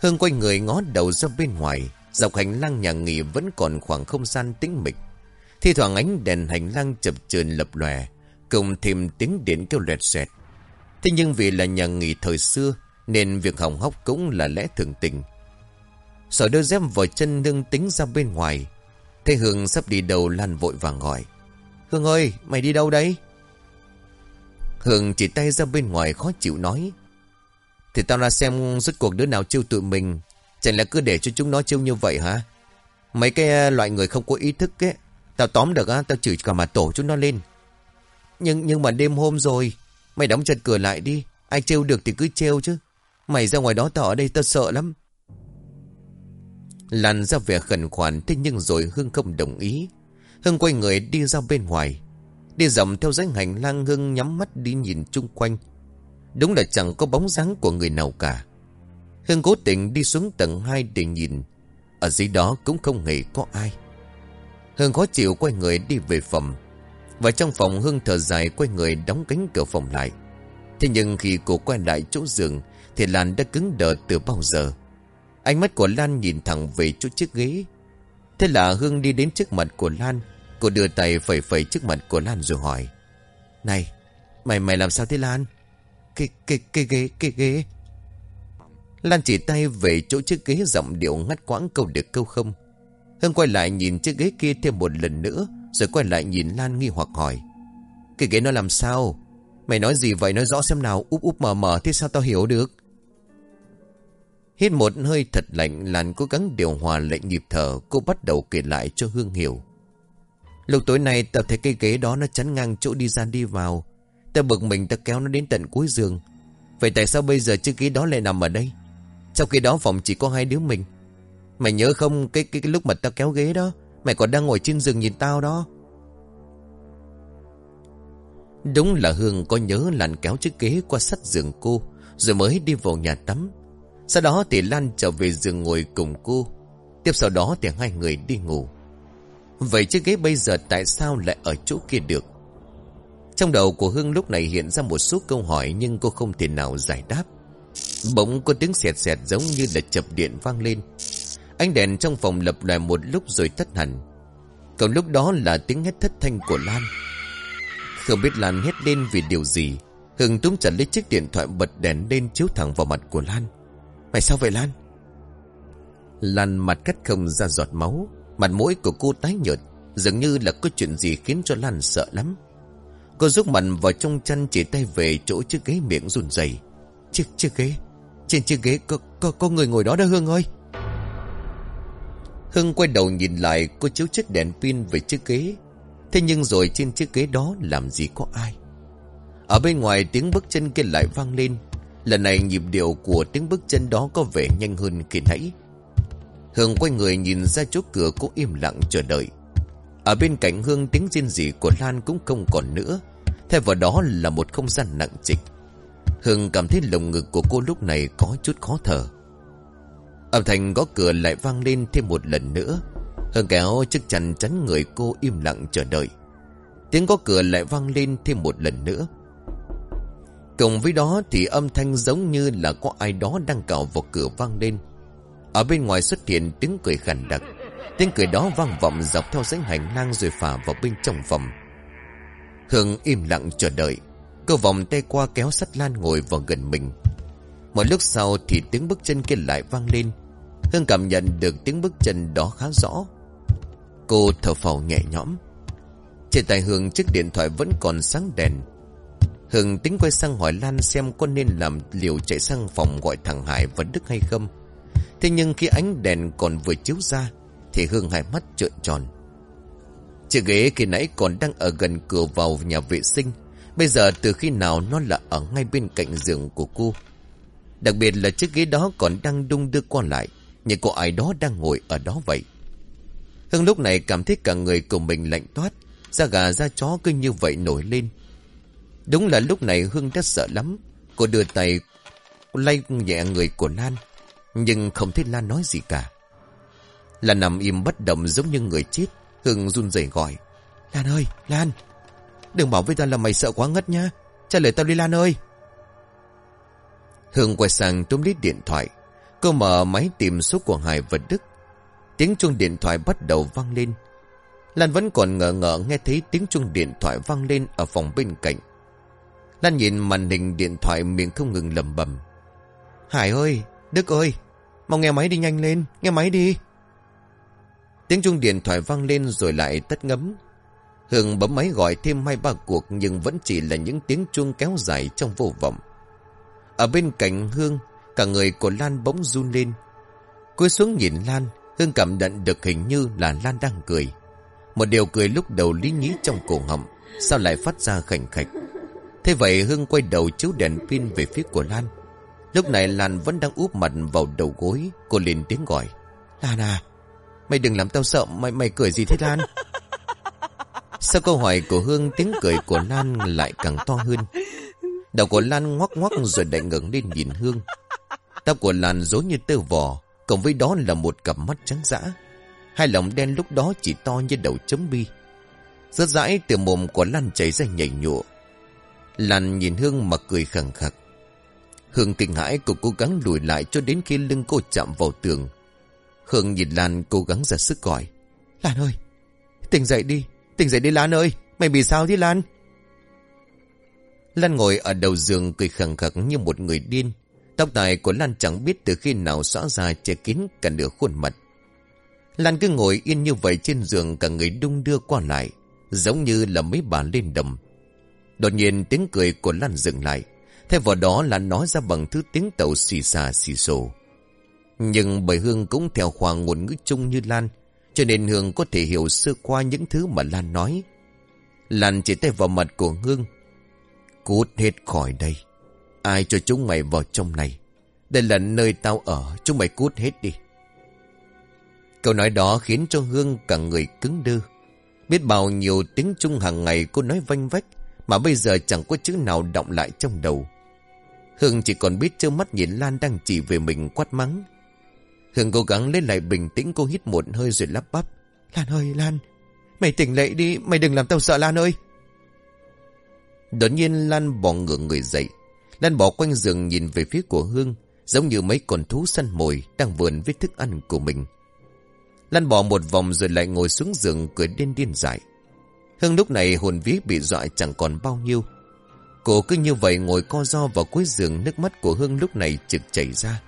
[SPEAKER 1] Hương quay người ngó đầu ra bên ngoài, dọc hành lang nhà nghỉ vẫn còn khoảng không gian tĩnh mịch. Thì thoảng ánh đèn hành lang chập chờn lập lòe, cùng thêm tiếng điện kêu lẹt xẹt. Thế nhưng vì là nhà nghỉ thời xưa, nên việc hỏng hóc cũng là lẽ thường tình. Sở đưa dép vào chân nương tính ra bên ngoài. Thế Hương sắp đi đầu Lan vội vàng hỏi. Hương ơi, mày đi đâu đấy? Hương chỉ tay ra bên ngoài khó chịu nói. Thì tao ra xem rốt cuộc đứa nào chiêu tụi mình. Chẳng là cứ để cho chúng nó chiêu như vậy hả? Mấy cái à, loại người không có ý thức ấy. Tao tóm được á, tao chửi cả mặt tổ chúng nó lên. Nhưng nhưng mà đêm hôm rồi. Mày đóng chặt cửa lại đi. Ai trêu được thì cứ trêu chứ. Mày ra ngoài đó tao ở đây tao sợ lắm. Lan ra vẻ khẩn khoản thế nhưng rồi Hương không đồng ý. Hương quay người đi ra bên ngoài. Đi dòng theo dãy hành lang Hương nhắm mắt đi nhìn chung quanh. Đúng là chẳng có bóng dáng của người nào cả. Hương cố tình đi xuống tầng 2 để nhìn. Ở dưới đó cũng không hề có ai. Hương khó chịu quay người đi về phòng. Và trong phòng Hương thở dài quay người đóng cánh cửa phòng lại. Thế nhưng khi cô quay lại chỗ giường thì Lan đã cứng đờ từ bao giờ. Ánh mắt của Lan nhìn thẳng về chỗ chiếc ghế. Thế là Hương đi đến trước mặt của Lan. Cô đưa tay phẩy phẩy trước mặt của Lan rồi hỏi. Này, mày mày làm sao thế Lan? Cái, cái, cái ghế, cái ghế. Lan chỉ tay về chỗ chiếc ghế giọng điệu ngắt quãng câu được câu không. Hương quay lại nhìn chiếc ghế kia thêm một lần nữa. Rồi quay lại nhìn Lan nghi hoặc hỏi. Cái ghế nó làm sao? Mày nói gì vậy nói rõ xem nào úp úp mờ mờ thế sao tao hiểu được? Hít một hơi thật lạnh, Lan cố gắng điều hòa lệnh nhịp thở Cô bắt đầu kể lại cho Hương hiểu Lúc tối nay, tao thấy cây ghế đó Nó chắn ngang chỗ đi ra đi vào Tao bực mình tao kéo nó đến tận cuối giường Vậy tại sao bây giờ chiếc ghế đó lại nằm ở đây trong khi đó phòng chỉ có hai đứa mình. Mày nhớ không cái, cái, cái lúc mà tao kéo ghế đó Mày còn đang ngồi trên giường nhìn tao đó. Đúng là Hương có nhớ Lan kéo chiếc ghế qua sát giường cô Rồi mới đi vào nhà tắm. Sau đó thì Lan trở về giường ngồi cùng cô. Tiếp sau đó thì hai người đi ngủ. Vậy chiếc ghế bây giờ tại sao lại ở chỗ kia được? Trong đầu của Hương lúc này hiện ra một số câu hỏi Nhưng cô không thể nào giải đáp. Bỗng có tiếng xẹt xẹt giống như là chập điện vang lên. Ánh đèn trong phòng lập lại một lúc rồi tắt hẳn. Còn lúc đó là tiếng hét thất thanh của Lan. Không biết Lan hét lên vì điều gì, Hưng túm chặt lấy chiếc điện thoại bật đèn lên chiếu thẳng vào mặt của Lan. Mày sao vậy Lan? Lan mặt cắt không ra giọt máu, Mặt mũi của cô tái nhợt, Dường như là có chuyện gì khiến cho Lan sợ lắm. Cô rút mặt vào trong chăn chỉ tay về chỗ chiếc ghế miệng run rẩy. Chiếc chiếc ghế? Trên chiếc ghế có, có, có người ngồi đó đó Hương ơi. Hương quay đầu nhìn lại cô chiếu chiếc đèn pin về chiếc ghế. Thế nhưng rồi trên chiếc ghế đó làm gì có ai? Ở bên ngoài tiếng bước chân kia lại vang lên. Lần này nhịp điệu của tiếng bước chân đó có vẻ nhanh hơn khi nãy. Hương quay người nhìn ra chỗ cửa Cô im lặng chờ đợi. Ở bên cạnh Hương tiếng riêng gì của Lan cũng không còn nữa. Thay vào đó là một không gian nặng trịch. Hương cảm thấy lồng ngực của cô lúc này có chút khó thở. Âm thanh gõ cửa lại vang lên thêm một lần nữa. Hương kéo chiếc chăn chắn người cô im lặng chờ đợi. Tiếng gõ cửa lại vang lên thêm một lần nữa. Cùng với đó thì âm thanh giống như là có ai đó đang cào vào cửa vang lên. Ở bên ngoài xuất hiện tiếng cười khàn đặc. Tiếng cười đó vang vọng dọc theo dãy hành lang rồi phả vào bên trong phòng. Hương im lặng chờ đợi. Cô vòng tay qua kéo sắt lan ngồi vào gần mình. Một lúc sau thì tiếng bước chân kia lại vang lên. Hương cảm nhận được tiếng bước chân đó khá rõ. Cô thở phào nhẹ nhõm. Trên tay Hương chiếc điện thoại vẫn còn sáng đèn. Hương tính quay sang hỏi Lan xem có nên làm liều chạy sang phòng gọi thằng Hải và Đức hay không. Thế nhưng khi ánh đèn còn vừa chiếu ra, Thì Hương hai mắt trợn tròn. Chiếc ghế khi nãy còn đang ở gần cửa vào nhà vệ sinh. Bây giờ từ khi nào nó là ở ngay bên cạnh giường của cô? Đặc biệt là chiếc ghế đó còn đang đung đưa qua lại, Như có ai đó đang ngồi ở đó vậy. Hưng lúc này cảm thấy cả người của mình lạnh toát, Da gà da chó cứ như vậy nổi lên. Đúng là lúc này Hưng đã sợ lắm. Cô đưa tay, lay nhẹ người của Lan, Nhưng không thấy Lan nói gì cả. Lan nằm im bất động giống như người chết, Hưng run rẩy gọi. Lan ơi, Lan! Đừng bảo với ta là mày sợ quá ngất nha Trả lời tao đi Lan ơi. Hương quay sang túm lít điện thoại. Cô mở máy tìm số của Hải và Đức. Tiếng chuông điện thoại bắt đầu vang lên. Lan vẫn còn ngờ ngợ nghe thấy tiếng chuông điện thoại vang lên ở phòng bên cạnh. Lan nhìn màn hình điện thoại miệng không ngừng lầm bầm Hải ơi, Đức ơi, mau nghe máy đi nhanh lên, nghe máy đi. Tiếng chuông điện thoại vang lên rồi lại tắt ngấm. Hương bấm máy gọi thêm hai ba cuộc nhưng vẫn chỉ là những tiếng chuông kéo dài trong vô vọng. Ở bên cạnh Hương, cả người của Lan bỗng run lên. Cúi xuống nhìn Lan, Hương cảm nhận được hình như là Lan đang cười. Một điều cười lúc đầu lý nhí trong cổ họng, sao lại phát ra khảnh khạch. Thế vậy Hương quay đầu chiếu đèn pin về phía của Lan. Lúc này Lan vẫn đang úp mặt vào đầu gối, cô liền tiếng gọi. Lan à, mày đừng làm tao sợ, mày mày cười gì thế Lan? [laughs] Sau câu hỏi của Hương tiếng cười của Lan lại càng to hơn. Đầu của Lan ngoắc ngoắc rồi đại ngẩng lên nhìn Hương. Tóc của Lan dối như tơ vò, cộng với đó là một cặp mắt trắng dã. Hai lòng đen lúc đó chỉ to như đầu chấm bi. Rớt rãi từ mồm của Lan chảy ra nhảy nhụa. Lan nhìn Hương mà cười khẳng khặc. Hương kinh hãi cô cố gắng lùi lại cho đến khi lưng cô chạm vào tường. Hương nhìn Lan cố gắng ra sức gọi. Lan ơi, tỉnh dậy đi, tỉnh dậy đi Lan ơi, mày bị sao thế Lan? Lan ngồi ở đầu giường cười khẳng khặc như một người điên. Tóc tài của Lan chẳng biết từ khi nào xóa ra che kín cả nửa khuôn mặt. Lan cứ ngồi yên như vậy trên giường cả người đung đưa qua lại, giống như là mấy bà lên đầm. Đột nhiên tiếng cười của Lan dừng lại. Thay vào đó là nói ra bằng thứ tiếng tàu xì xà xì xồ. Nhưng bởi Hương cũng theo khoảng ngôn ngữ chung như Lan cho nên Hương có thể hiểu sơ qua những thứ mà Lan nói. Lan chỉ tay vào mặt của Hương. Cút hết khỏi đây. Ai cho chúng mày vào trong này? Đây là nơi tao ở. Chúng mày cút hết đi. Câu nói đó khiến cho Hương cả người cứng đơ. Biết bao nhiêu tiếng Trung hàng ngày cô nói vanh vách, Mà bây giờ chẳng có chữ nào động lại trong đầu. Hương chỉ còn biết trơ mắt nhìn Lan đang chỉ về mình quát mắng. Hương cố gắng lên lại bình tĩnh, cô hít một hơi rồi lắp bắp Lan ơi, Lan, Mày tỉnh lại đi, Mày đừng làm tao sợ Lan ơi Đột nhiên Lan bỏ ngửa người dậy Lan bỏ quanh giường nhìn về phía của Hương, Giống như mấy con thú săn mồi Đang vườn với thức ăn của mình Lan bỏ một vòng rồi lại ngồi xuống giường cười điên điên dại. Hương lúc này hồn vía bị dọa chẳng còn bao nhiêu. Cô cứ như vậy ngồi co do vào cuối giường, nước mắt của Hương lúc này trực chảy ra.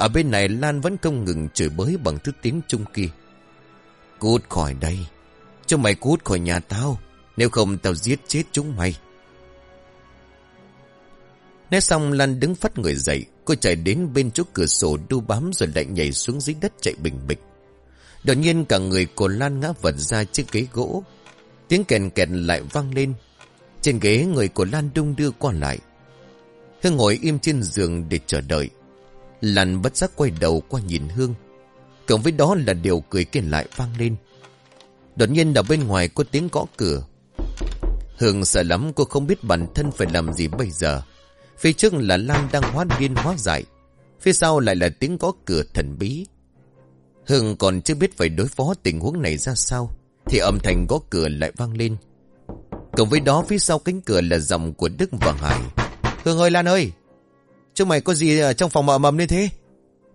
[SPEAKER 1] Ở bên này Lan vẫn không ngừng chửi bới bằng thứ tiếng trung kỳ. Cút khỏi đây. Cho mày cút khỏi nhà tao. Nếu không tao giết chết chúng mày. Nói xong Lan đứng phát người dậy. Cô chạy đến bên chỗ cửa sổ đu bám rồi lại nhảy xuống dưới đất chạy bình bịch. Đột nhiên cả người của Lan ngã vật ra chiếc ghế gỗ. Tiếng kèn kẹt lại vang lên. Trên ghế người của Lan đung đưa qua lại. Hương ngồi im trên giường để chờ đợi. Lan bất giác quay đầu qua nhìn Hương. Cộng với đó là điều cười kèn lại vang lên. Đột nhiên ở bên ngoài có tiếng gõ cửa. Hương sợ lắm cô không biết bản thân phải làm gì bây giờ. Phía trước là Lan đang hóa điên hóa dại. Phía sau lại là tiếng gõ cửa thần bí. Hương còn chưa biết phải đối phó tình huống này ra sao, Thì âm thanh gõ cửa lại vang lên Cộng với đó phía sau cánh cửa là giọng của Đức và Hải Hương ơi, Lan ơi Chứ mày có gì ở trong phòng mờ mầm như thế?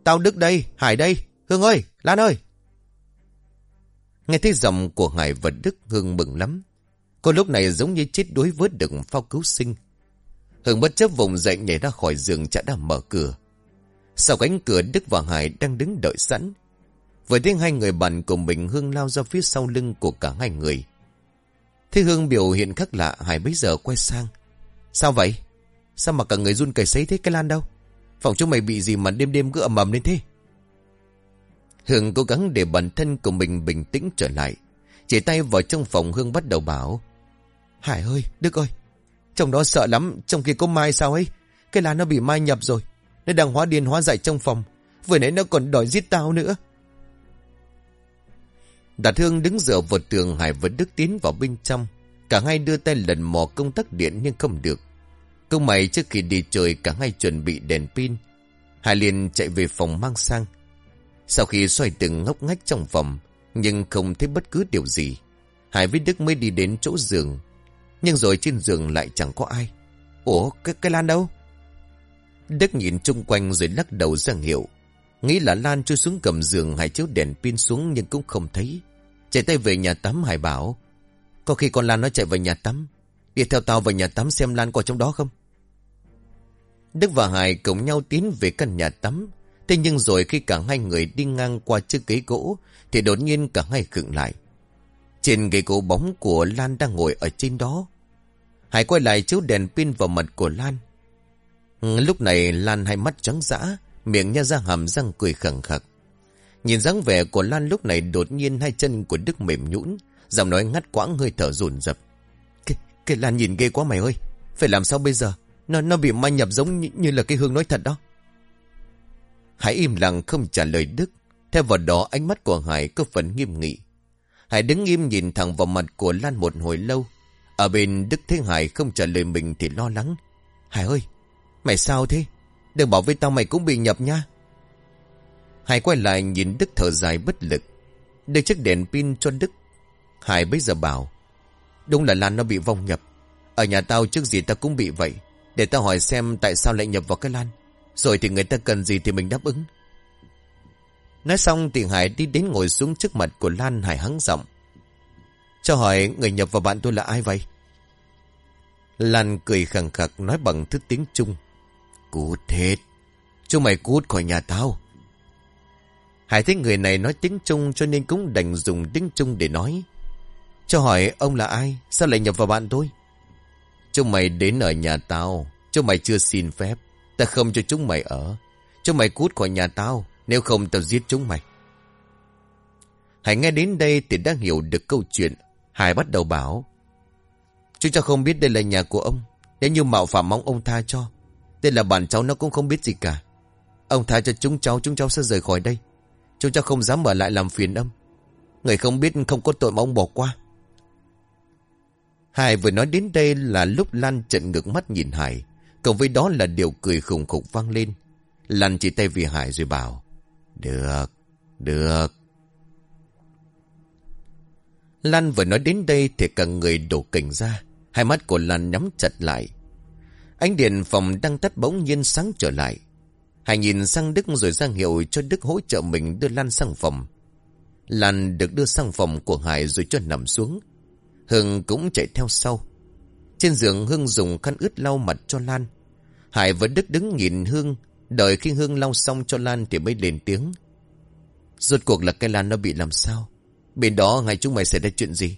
[SPEAKER 1] Tao Đức đây, Hải đây. Hương ơi, Lan ơi. Nghe thấy giọng của Hải và Đức Hương mừng lắm. Cô lúc này giống như chết đuối vớt được phao cứu sinh. Hương bất chấp vùng dậy nhảy ra khỏi giường chả đã mở cửa. Sau cánh cửa Đức và Hải đang đứng đợi sẵn. Vừa tiếng hai người bạn cùng mình Hương lao ra phía sau lưng của cả hai người. Thế Hương biểu hiện khác lạ Hải bấy giờ quay sang. Sao vậy? Sao mà cả người run cầy sấy thế cái lan đâu? Phòng chúng mày bị gì mà đêm đêm cứ ầm ầm lên thế? Hương cố gắng để bản thân của mình bình tĩnh trở lại. Chỉ tay vào trong phòng Hương bắt đầu bảo. Hải ơi, Đức ơi, trong đó sợ lắm, trong kia có mai sao ấy. Cái lan nó bị mai nhập rồi. Nó đang hóa điên hóa dại trong phòng. Vừa nãy nó còn đòi giết tao nữa. Đạt Hương đứng dựa vào tường Hải và Đức tiến vào bên trong. Cả hai đưa tay lần mò công tắc điện nhưng không được. Câu mày trước khi đi chơi cả ngay chuẩn bị đèn pin. Hải liền chạy về phòng mang sang. Sau khi xoay từng ngóc ngách trong phòng, nhưng không thấy bất cứ điều gì. Hải với Đức mới đi đến chỗ giường. Nhưng rồi trên giường lại chẳng có ai. Ủa, cái, cái Lan đâu? Đức nhìn chung quanh rồi lắc đầu giảng hiệu. Nghĩ là Lan trôi xuống cầm giường Hải chiếu đèn pin xuống nhưng cũng không thấy. Chạy tay về nhà tắm Hải bảo. Có khi con Lan nó chạy về nhà tắm. Đi theo tao vào nhà tắm xem Lan có trong đó không? Đức và Hải cùng nhau tiến về căn nhà tắm. Thế nhưng rồi khi cả hai người đi ngang qua chiếc ghế gỗ thì đột nhiên cả hai khựng lại. Trên ghế gỗ bóng của Lan đang ngồi ở trên đó. Hải quay lại chiếu đèn pin vào mặt của Lan. Ừ, lúc này Lan hai mắt trắng dã, miệng nha ra hàm răng cười khẳng khặc. Nhìn dáng vẻ của Lan lúc này đột nhiên hai chân của Đức mềm nhũn, giọng nói ngắt quãng hơi thở rồn rập. Kìa, cái Lan nhìn ghê quá mày ơi, phải làm sao bây giờ? Nó nó bị ma nhập giống như, như là cái hương nói thật đó. Hải im lặng không trả lời Đức. Theo vào đó ánh mắt của Hải có phần nghiêm nghị. Hải đứng im nhìn thẳng vào mặt của Lan một hồi lâu. Ở bên Đức thấy Hải không trả lời mình thì lo lắng. Hải ơi, mày sao thế? Đừng bảo với tao mày cũng bị nhập nha. Hải quay lại nhìn Đức thở dài bất lực. Đưa chiếc đèn pin cho Đức. Hải bây giờ bảo. Đúng là Lan nó bị vong nhập. Ở nhà tao trước gì tao cũng bị vậy. Để tao hỏi xem tại sao lại nhập vào cái Lan. Rồi thì người ta cần gì thì mình đáp ứng. Nói xong thì Hải đi đến ngồi xuống trước mặt của Lan Hải hắng giọng. Cho hỏi người nhập vào bạn tôi là ai vậy? Lan cười khẳng khặc nói bằng thức tiếng Trung. Cút hết. Chúng mày cút khỏi nhà tao. Hải thấy người này nói tiếng Trung cho nên cũng đành dùng tiếng Trung để nói. Cho hỏi ông là ai? Sao lại nhập vào bạn tôi? Chúng mày đến ở nhà tao. Chúng mày chưa xin phép. Ta không cho chúng mày ở. Chúng mày cút khỏi nhà tao. Nếu không tao giết chúng mày. Hải nghe đến đây thì đã hiểu được câu chuyện. Hải bắt đầu bảo. Chúng cháu không biết đây là nhà của ông. Nếu như mạo phạm mong ông tha cho. Đây là bản cháu nó cũng không biết gì cả. Ông tha cho chúng cháu, chúng cháu sẽ rời khỏi đây. Chúng cháu không dám mở lại làm phiền ông. Người không biết không có tội mà ông bỏ qua. Hải vừa nói đến đây là lúc Lan trận ngược mắt nhìn Hải. Cộng với đó là điều cười khủng khủng vang lên. Lan chỉ tay vì Hải rồi bảo. Được, được. Lan vừa nói đến đây thì cả người đổ cảnh ra. Hai mắt của Lan nhắm chặt lại. Ánh điện phòng đang tắt bỗng nhiên sáng trở lại. Hải nhìn sang Đức rồi ra hiệu cho Đức hỗ trợ mình đưa Lan sang phòng. Lan được đưa sang phòng của Hải rồi cho nằm xuống. Hưng cũng chạy theo sau. Trên giường Hưng dùng khăn ướt lau mặt cho Lan. Hải và Đức đứng nhìn Hương. Đợi khi Hương lau xong cho Lan thì mới lên tiếng. Rốt cuộc là cái Lan nó bị làm sao? Bên đó hai chúng mày xảy ra chuyện gì?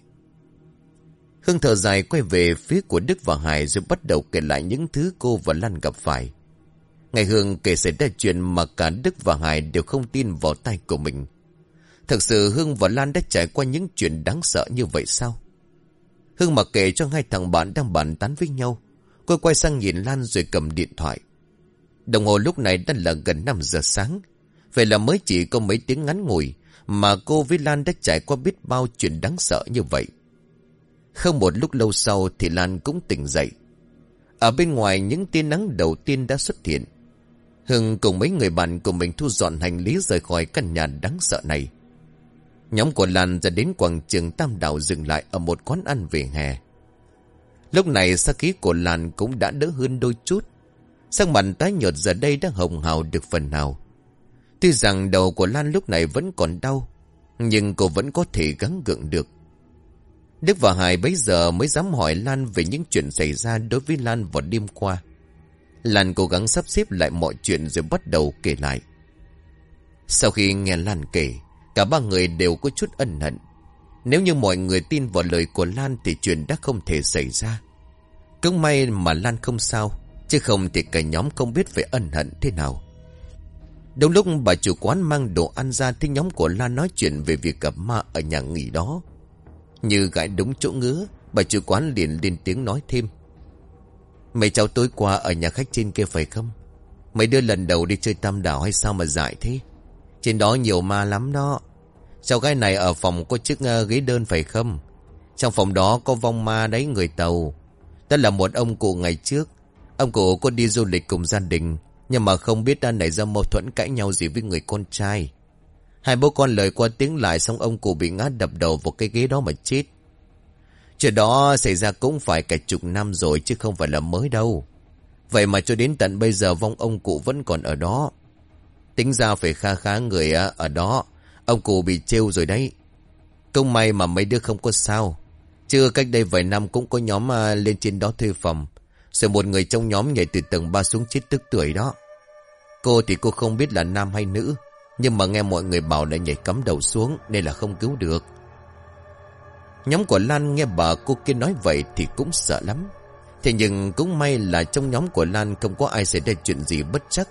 [SPEAKER 1] Hương thở dài quay về phía của Đức và Hải rồi bắt đầu kể lại những thứ cô và Lan gặp phải. Ngày Hương kể xảy ra chuyện mà cả Đức và Hải đều không tin vào tay của mình. thật sự Hương và Lan đã trải qua những chuyện đáng sợ như vậy sao? Hưng mặc kệ cho hai thằng bạn đang bàn tán với nhau. Cô quay sang nhìn Lan rồi cầm điện thoại. Đồng hồ lúc này đã là gần 5 giờ sáng. Vậy là mới chỉ có mấy tiếng ngắn ngủi mà cô với Lan đã trải qua biết bao chuyện đáng sợ như vậy. Không một lúc lâu sau thì Lan cũng tỉnh dậy. Ở bên ngoài, những tia nắng đầu tiên đã xuất hiện. Hưng cùng mấy người bạn của mình thu dọn hành lý rời khỏi căn nhà đáng sợ này. Nhóm của Lan dẫn đến quảng trường Tam Đảo dừng lại ở một quán ăn về hè. Lúc này sắc khí của Lan cũng đã đỡ hơn đôi chút. sắc mặt tái nhợt giờ đây đã hồng hào được phần nào. Tuy rằng đầu của Lan lúc này vẫn còn đau, nhưng cô vẫn có thể gắng gượng được. Đức và Hải bấy giờ mới dám hỏi Lan về những chuyện xảy ra đối với Lan vào đêm qua. Lan cố gắng sắp xếp lại mọi chuyện rồi bắt đầu kể lại. Sau khi nghe Lan kể, cả ba người đều có chút ân hận. Nếu như mọi người tin vào lời của Lan thì chuyện đã không thể xảy ra. Cứ may mà Lan không sao, chứ không thì cả nhóm không biết phải ân hận thế nào. Đúng lúc bà chủ quán mang đồ ăn ra thì nhóm của Lan nói chuyện về việc gặp ma ở nhà nghỉ đó. Như gãi đúng chỗ ngứa, bà chủ quán liền lên tiếng nói thêm. Mấy cháu tối qua ở nhà khách trên kia phải không? Mấy đứa lần đầu đi chơi tam đảo hay sao mà dại thế? Trên đó nhiều ma lắm đó. Cháu gái này ở phòng có chiếc ờ, ghế đơn phải không? Trong phòng đó có vong ma đấy người tàu. Đó là một ông cụ ngày trước. Ông cụ có đi du lịch cùng gia đình. Nhưng mà không biết đã nảy ra mâu thuẫn cãi nhau gì với người con trai. Hai bố con lời qua tiếng lại xong ông cụ bị ngã đập đầu vào cái ghế đó mà chết. Chuyện đó xảy ra cũng phải cả chục năm rồi chứ không phải là mới đâu. Vậy mà cho đến tận bây giờ vong ông cụ vẫn còn ở đó. Tính ra phải kha khá người ờ, ở đó. Ông cụ bị trêu rồi đấy. Công may mà mấy đứa không có sao. Chưa cách đây vài năm cũng có nhóm à, lên trên đó thuê phòng. Rồi một người trong nhóm nhảy từ tầng 3 xuống chết tức tuổi đó. Cô thì cô không biết là nam hay nữ. Nhưng mà nghe mọi người bảo lại nhảy cắm đầu xuống nên là không cứu được. Nhóm của Lan nghe bà cô kia nói vậy thì cũng sợ lắm. Thế nhưng cũng may là trong nhóm của Lan không có ai xảy ra chuyện gì bất chắc.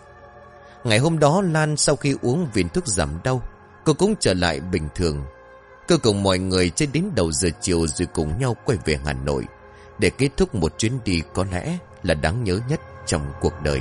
[SPEAKER 1] Ngày hôm đó Lan sau khi uống viên thuốc giảm đau, cô cũng trở lại bình thường. Cô cùng mọi người chơi đến đầu giờ chiều rồi cùng nhau quay về Hà Nội để kết thúc một chuyến đi có lẽ là đáng nhớ nhất trong cuộc đời.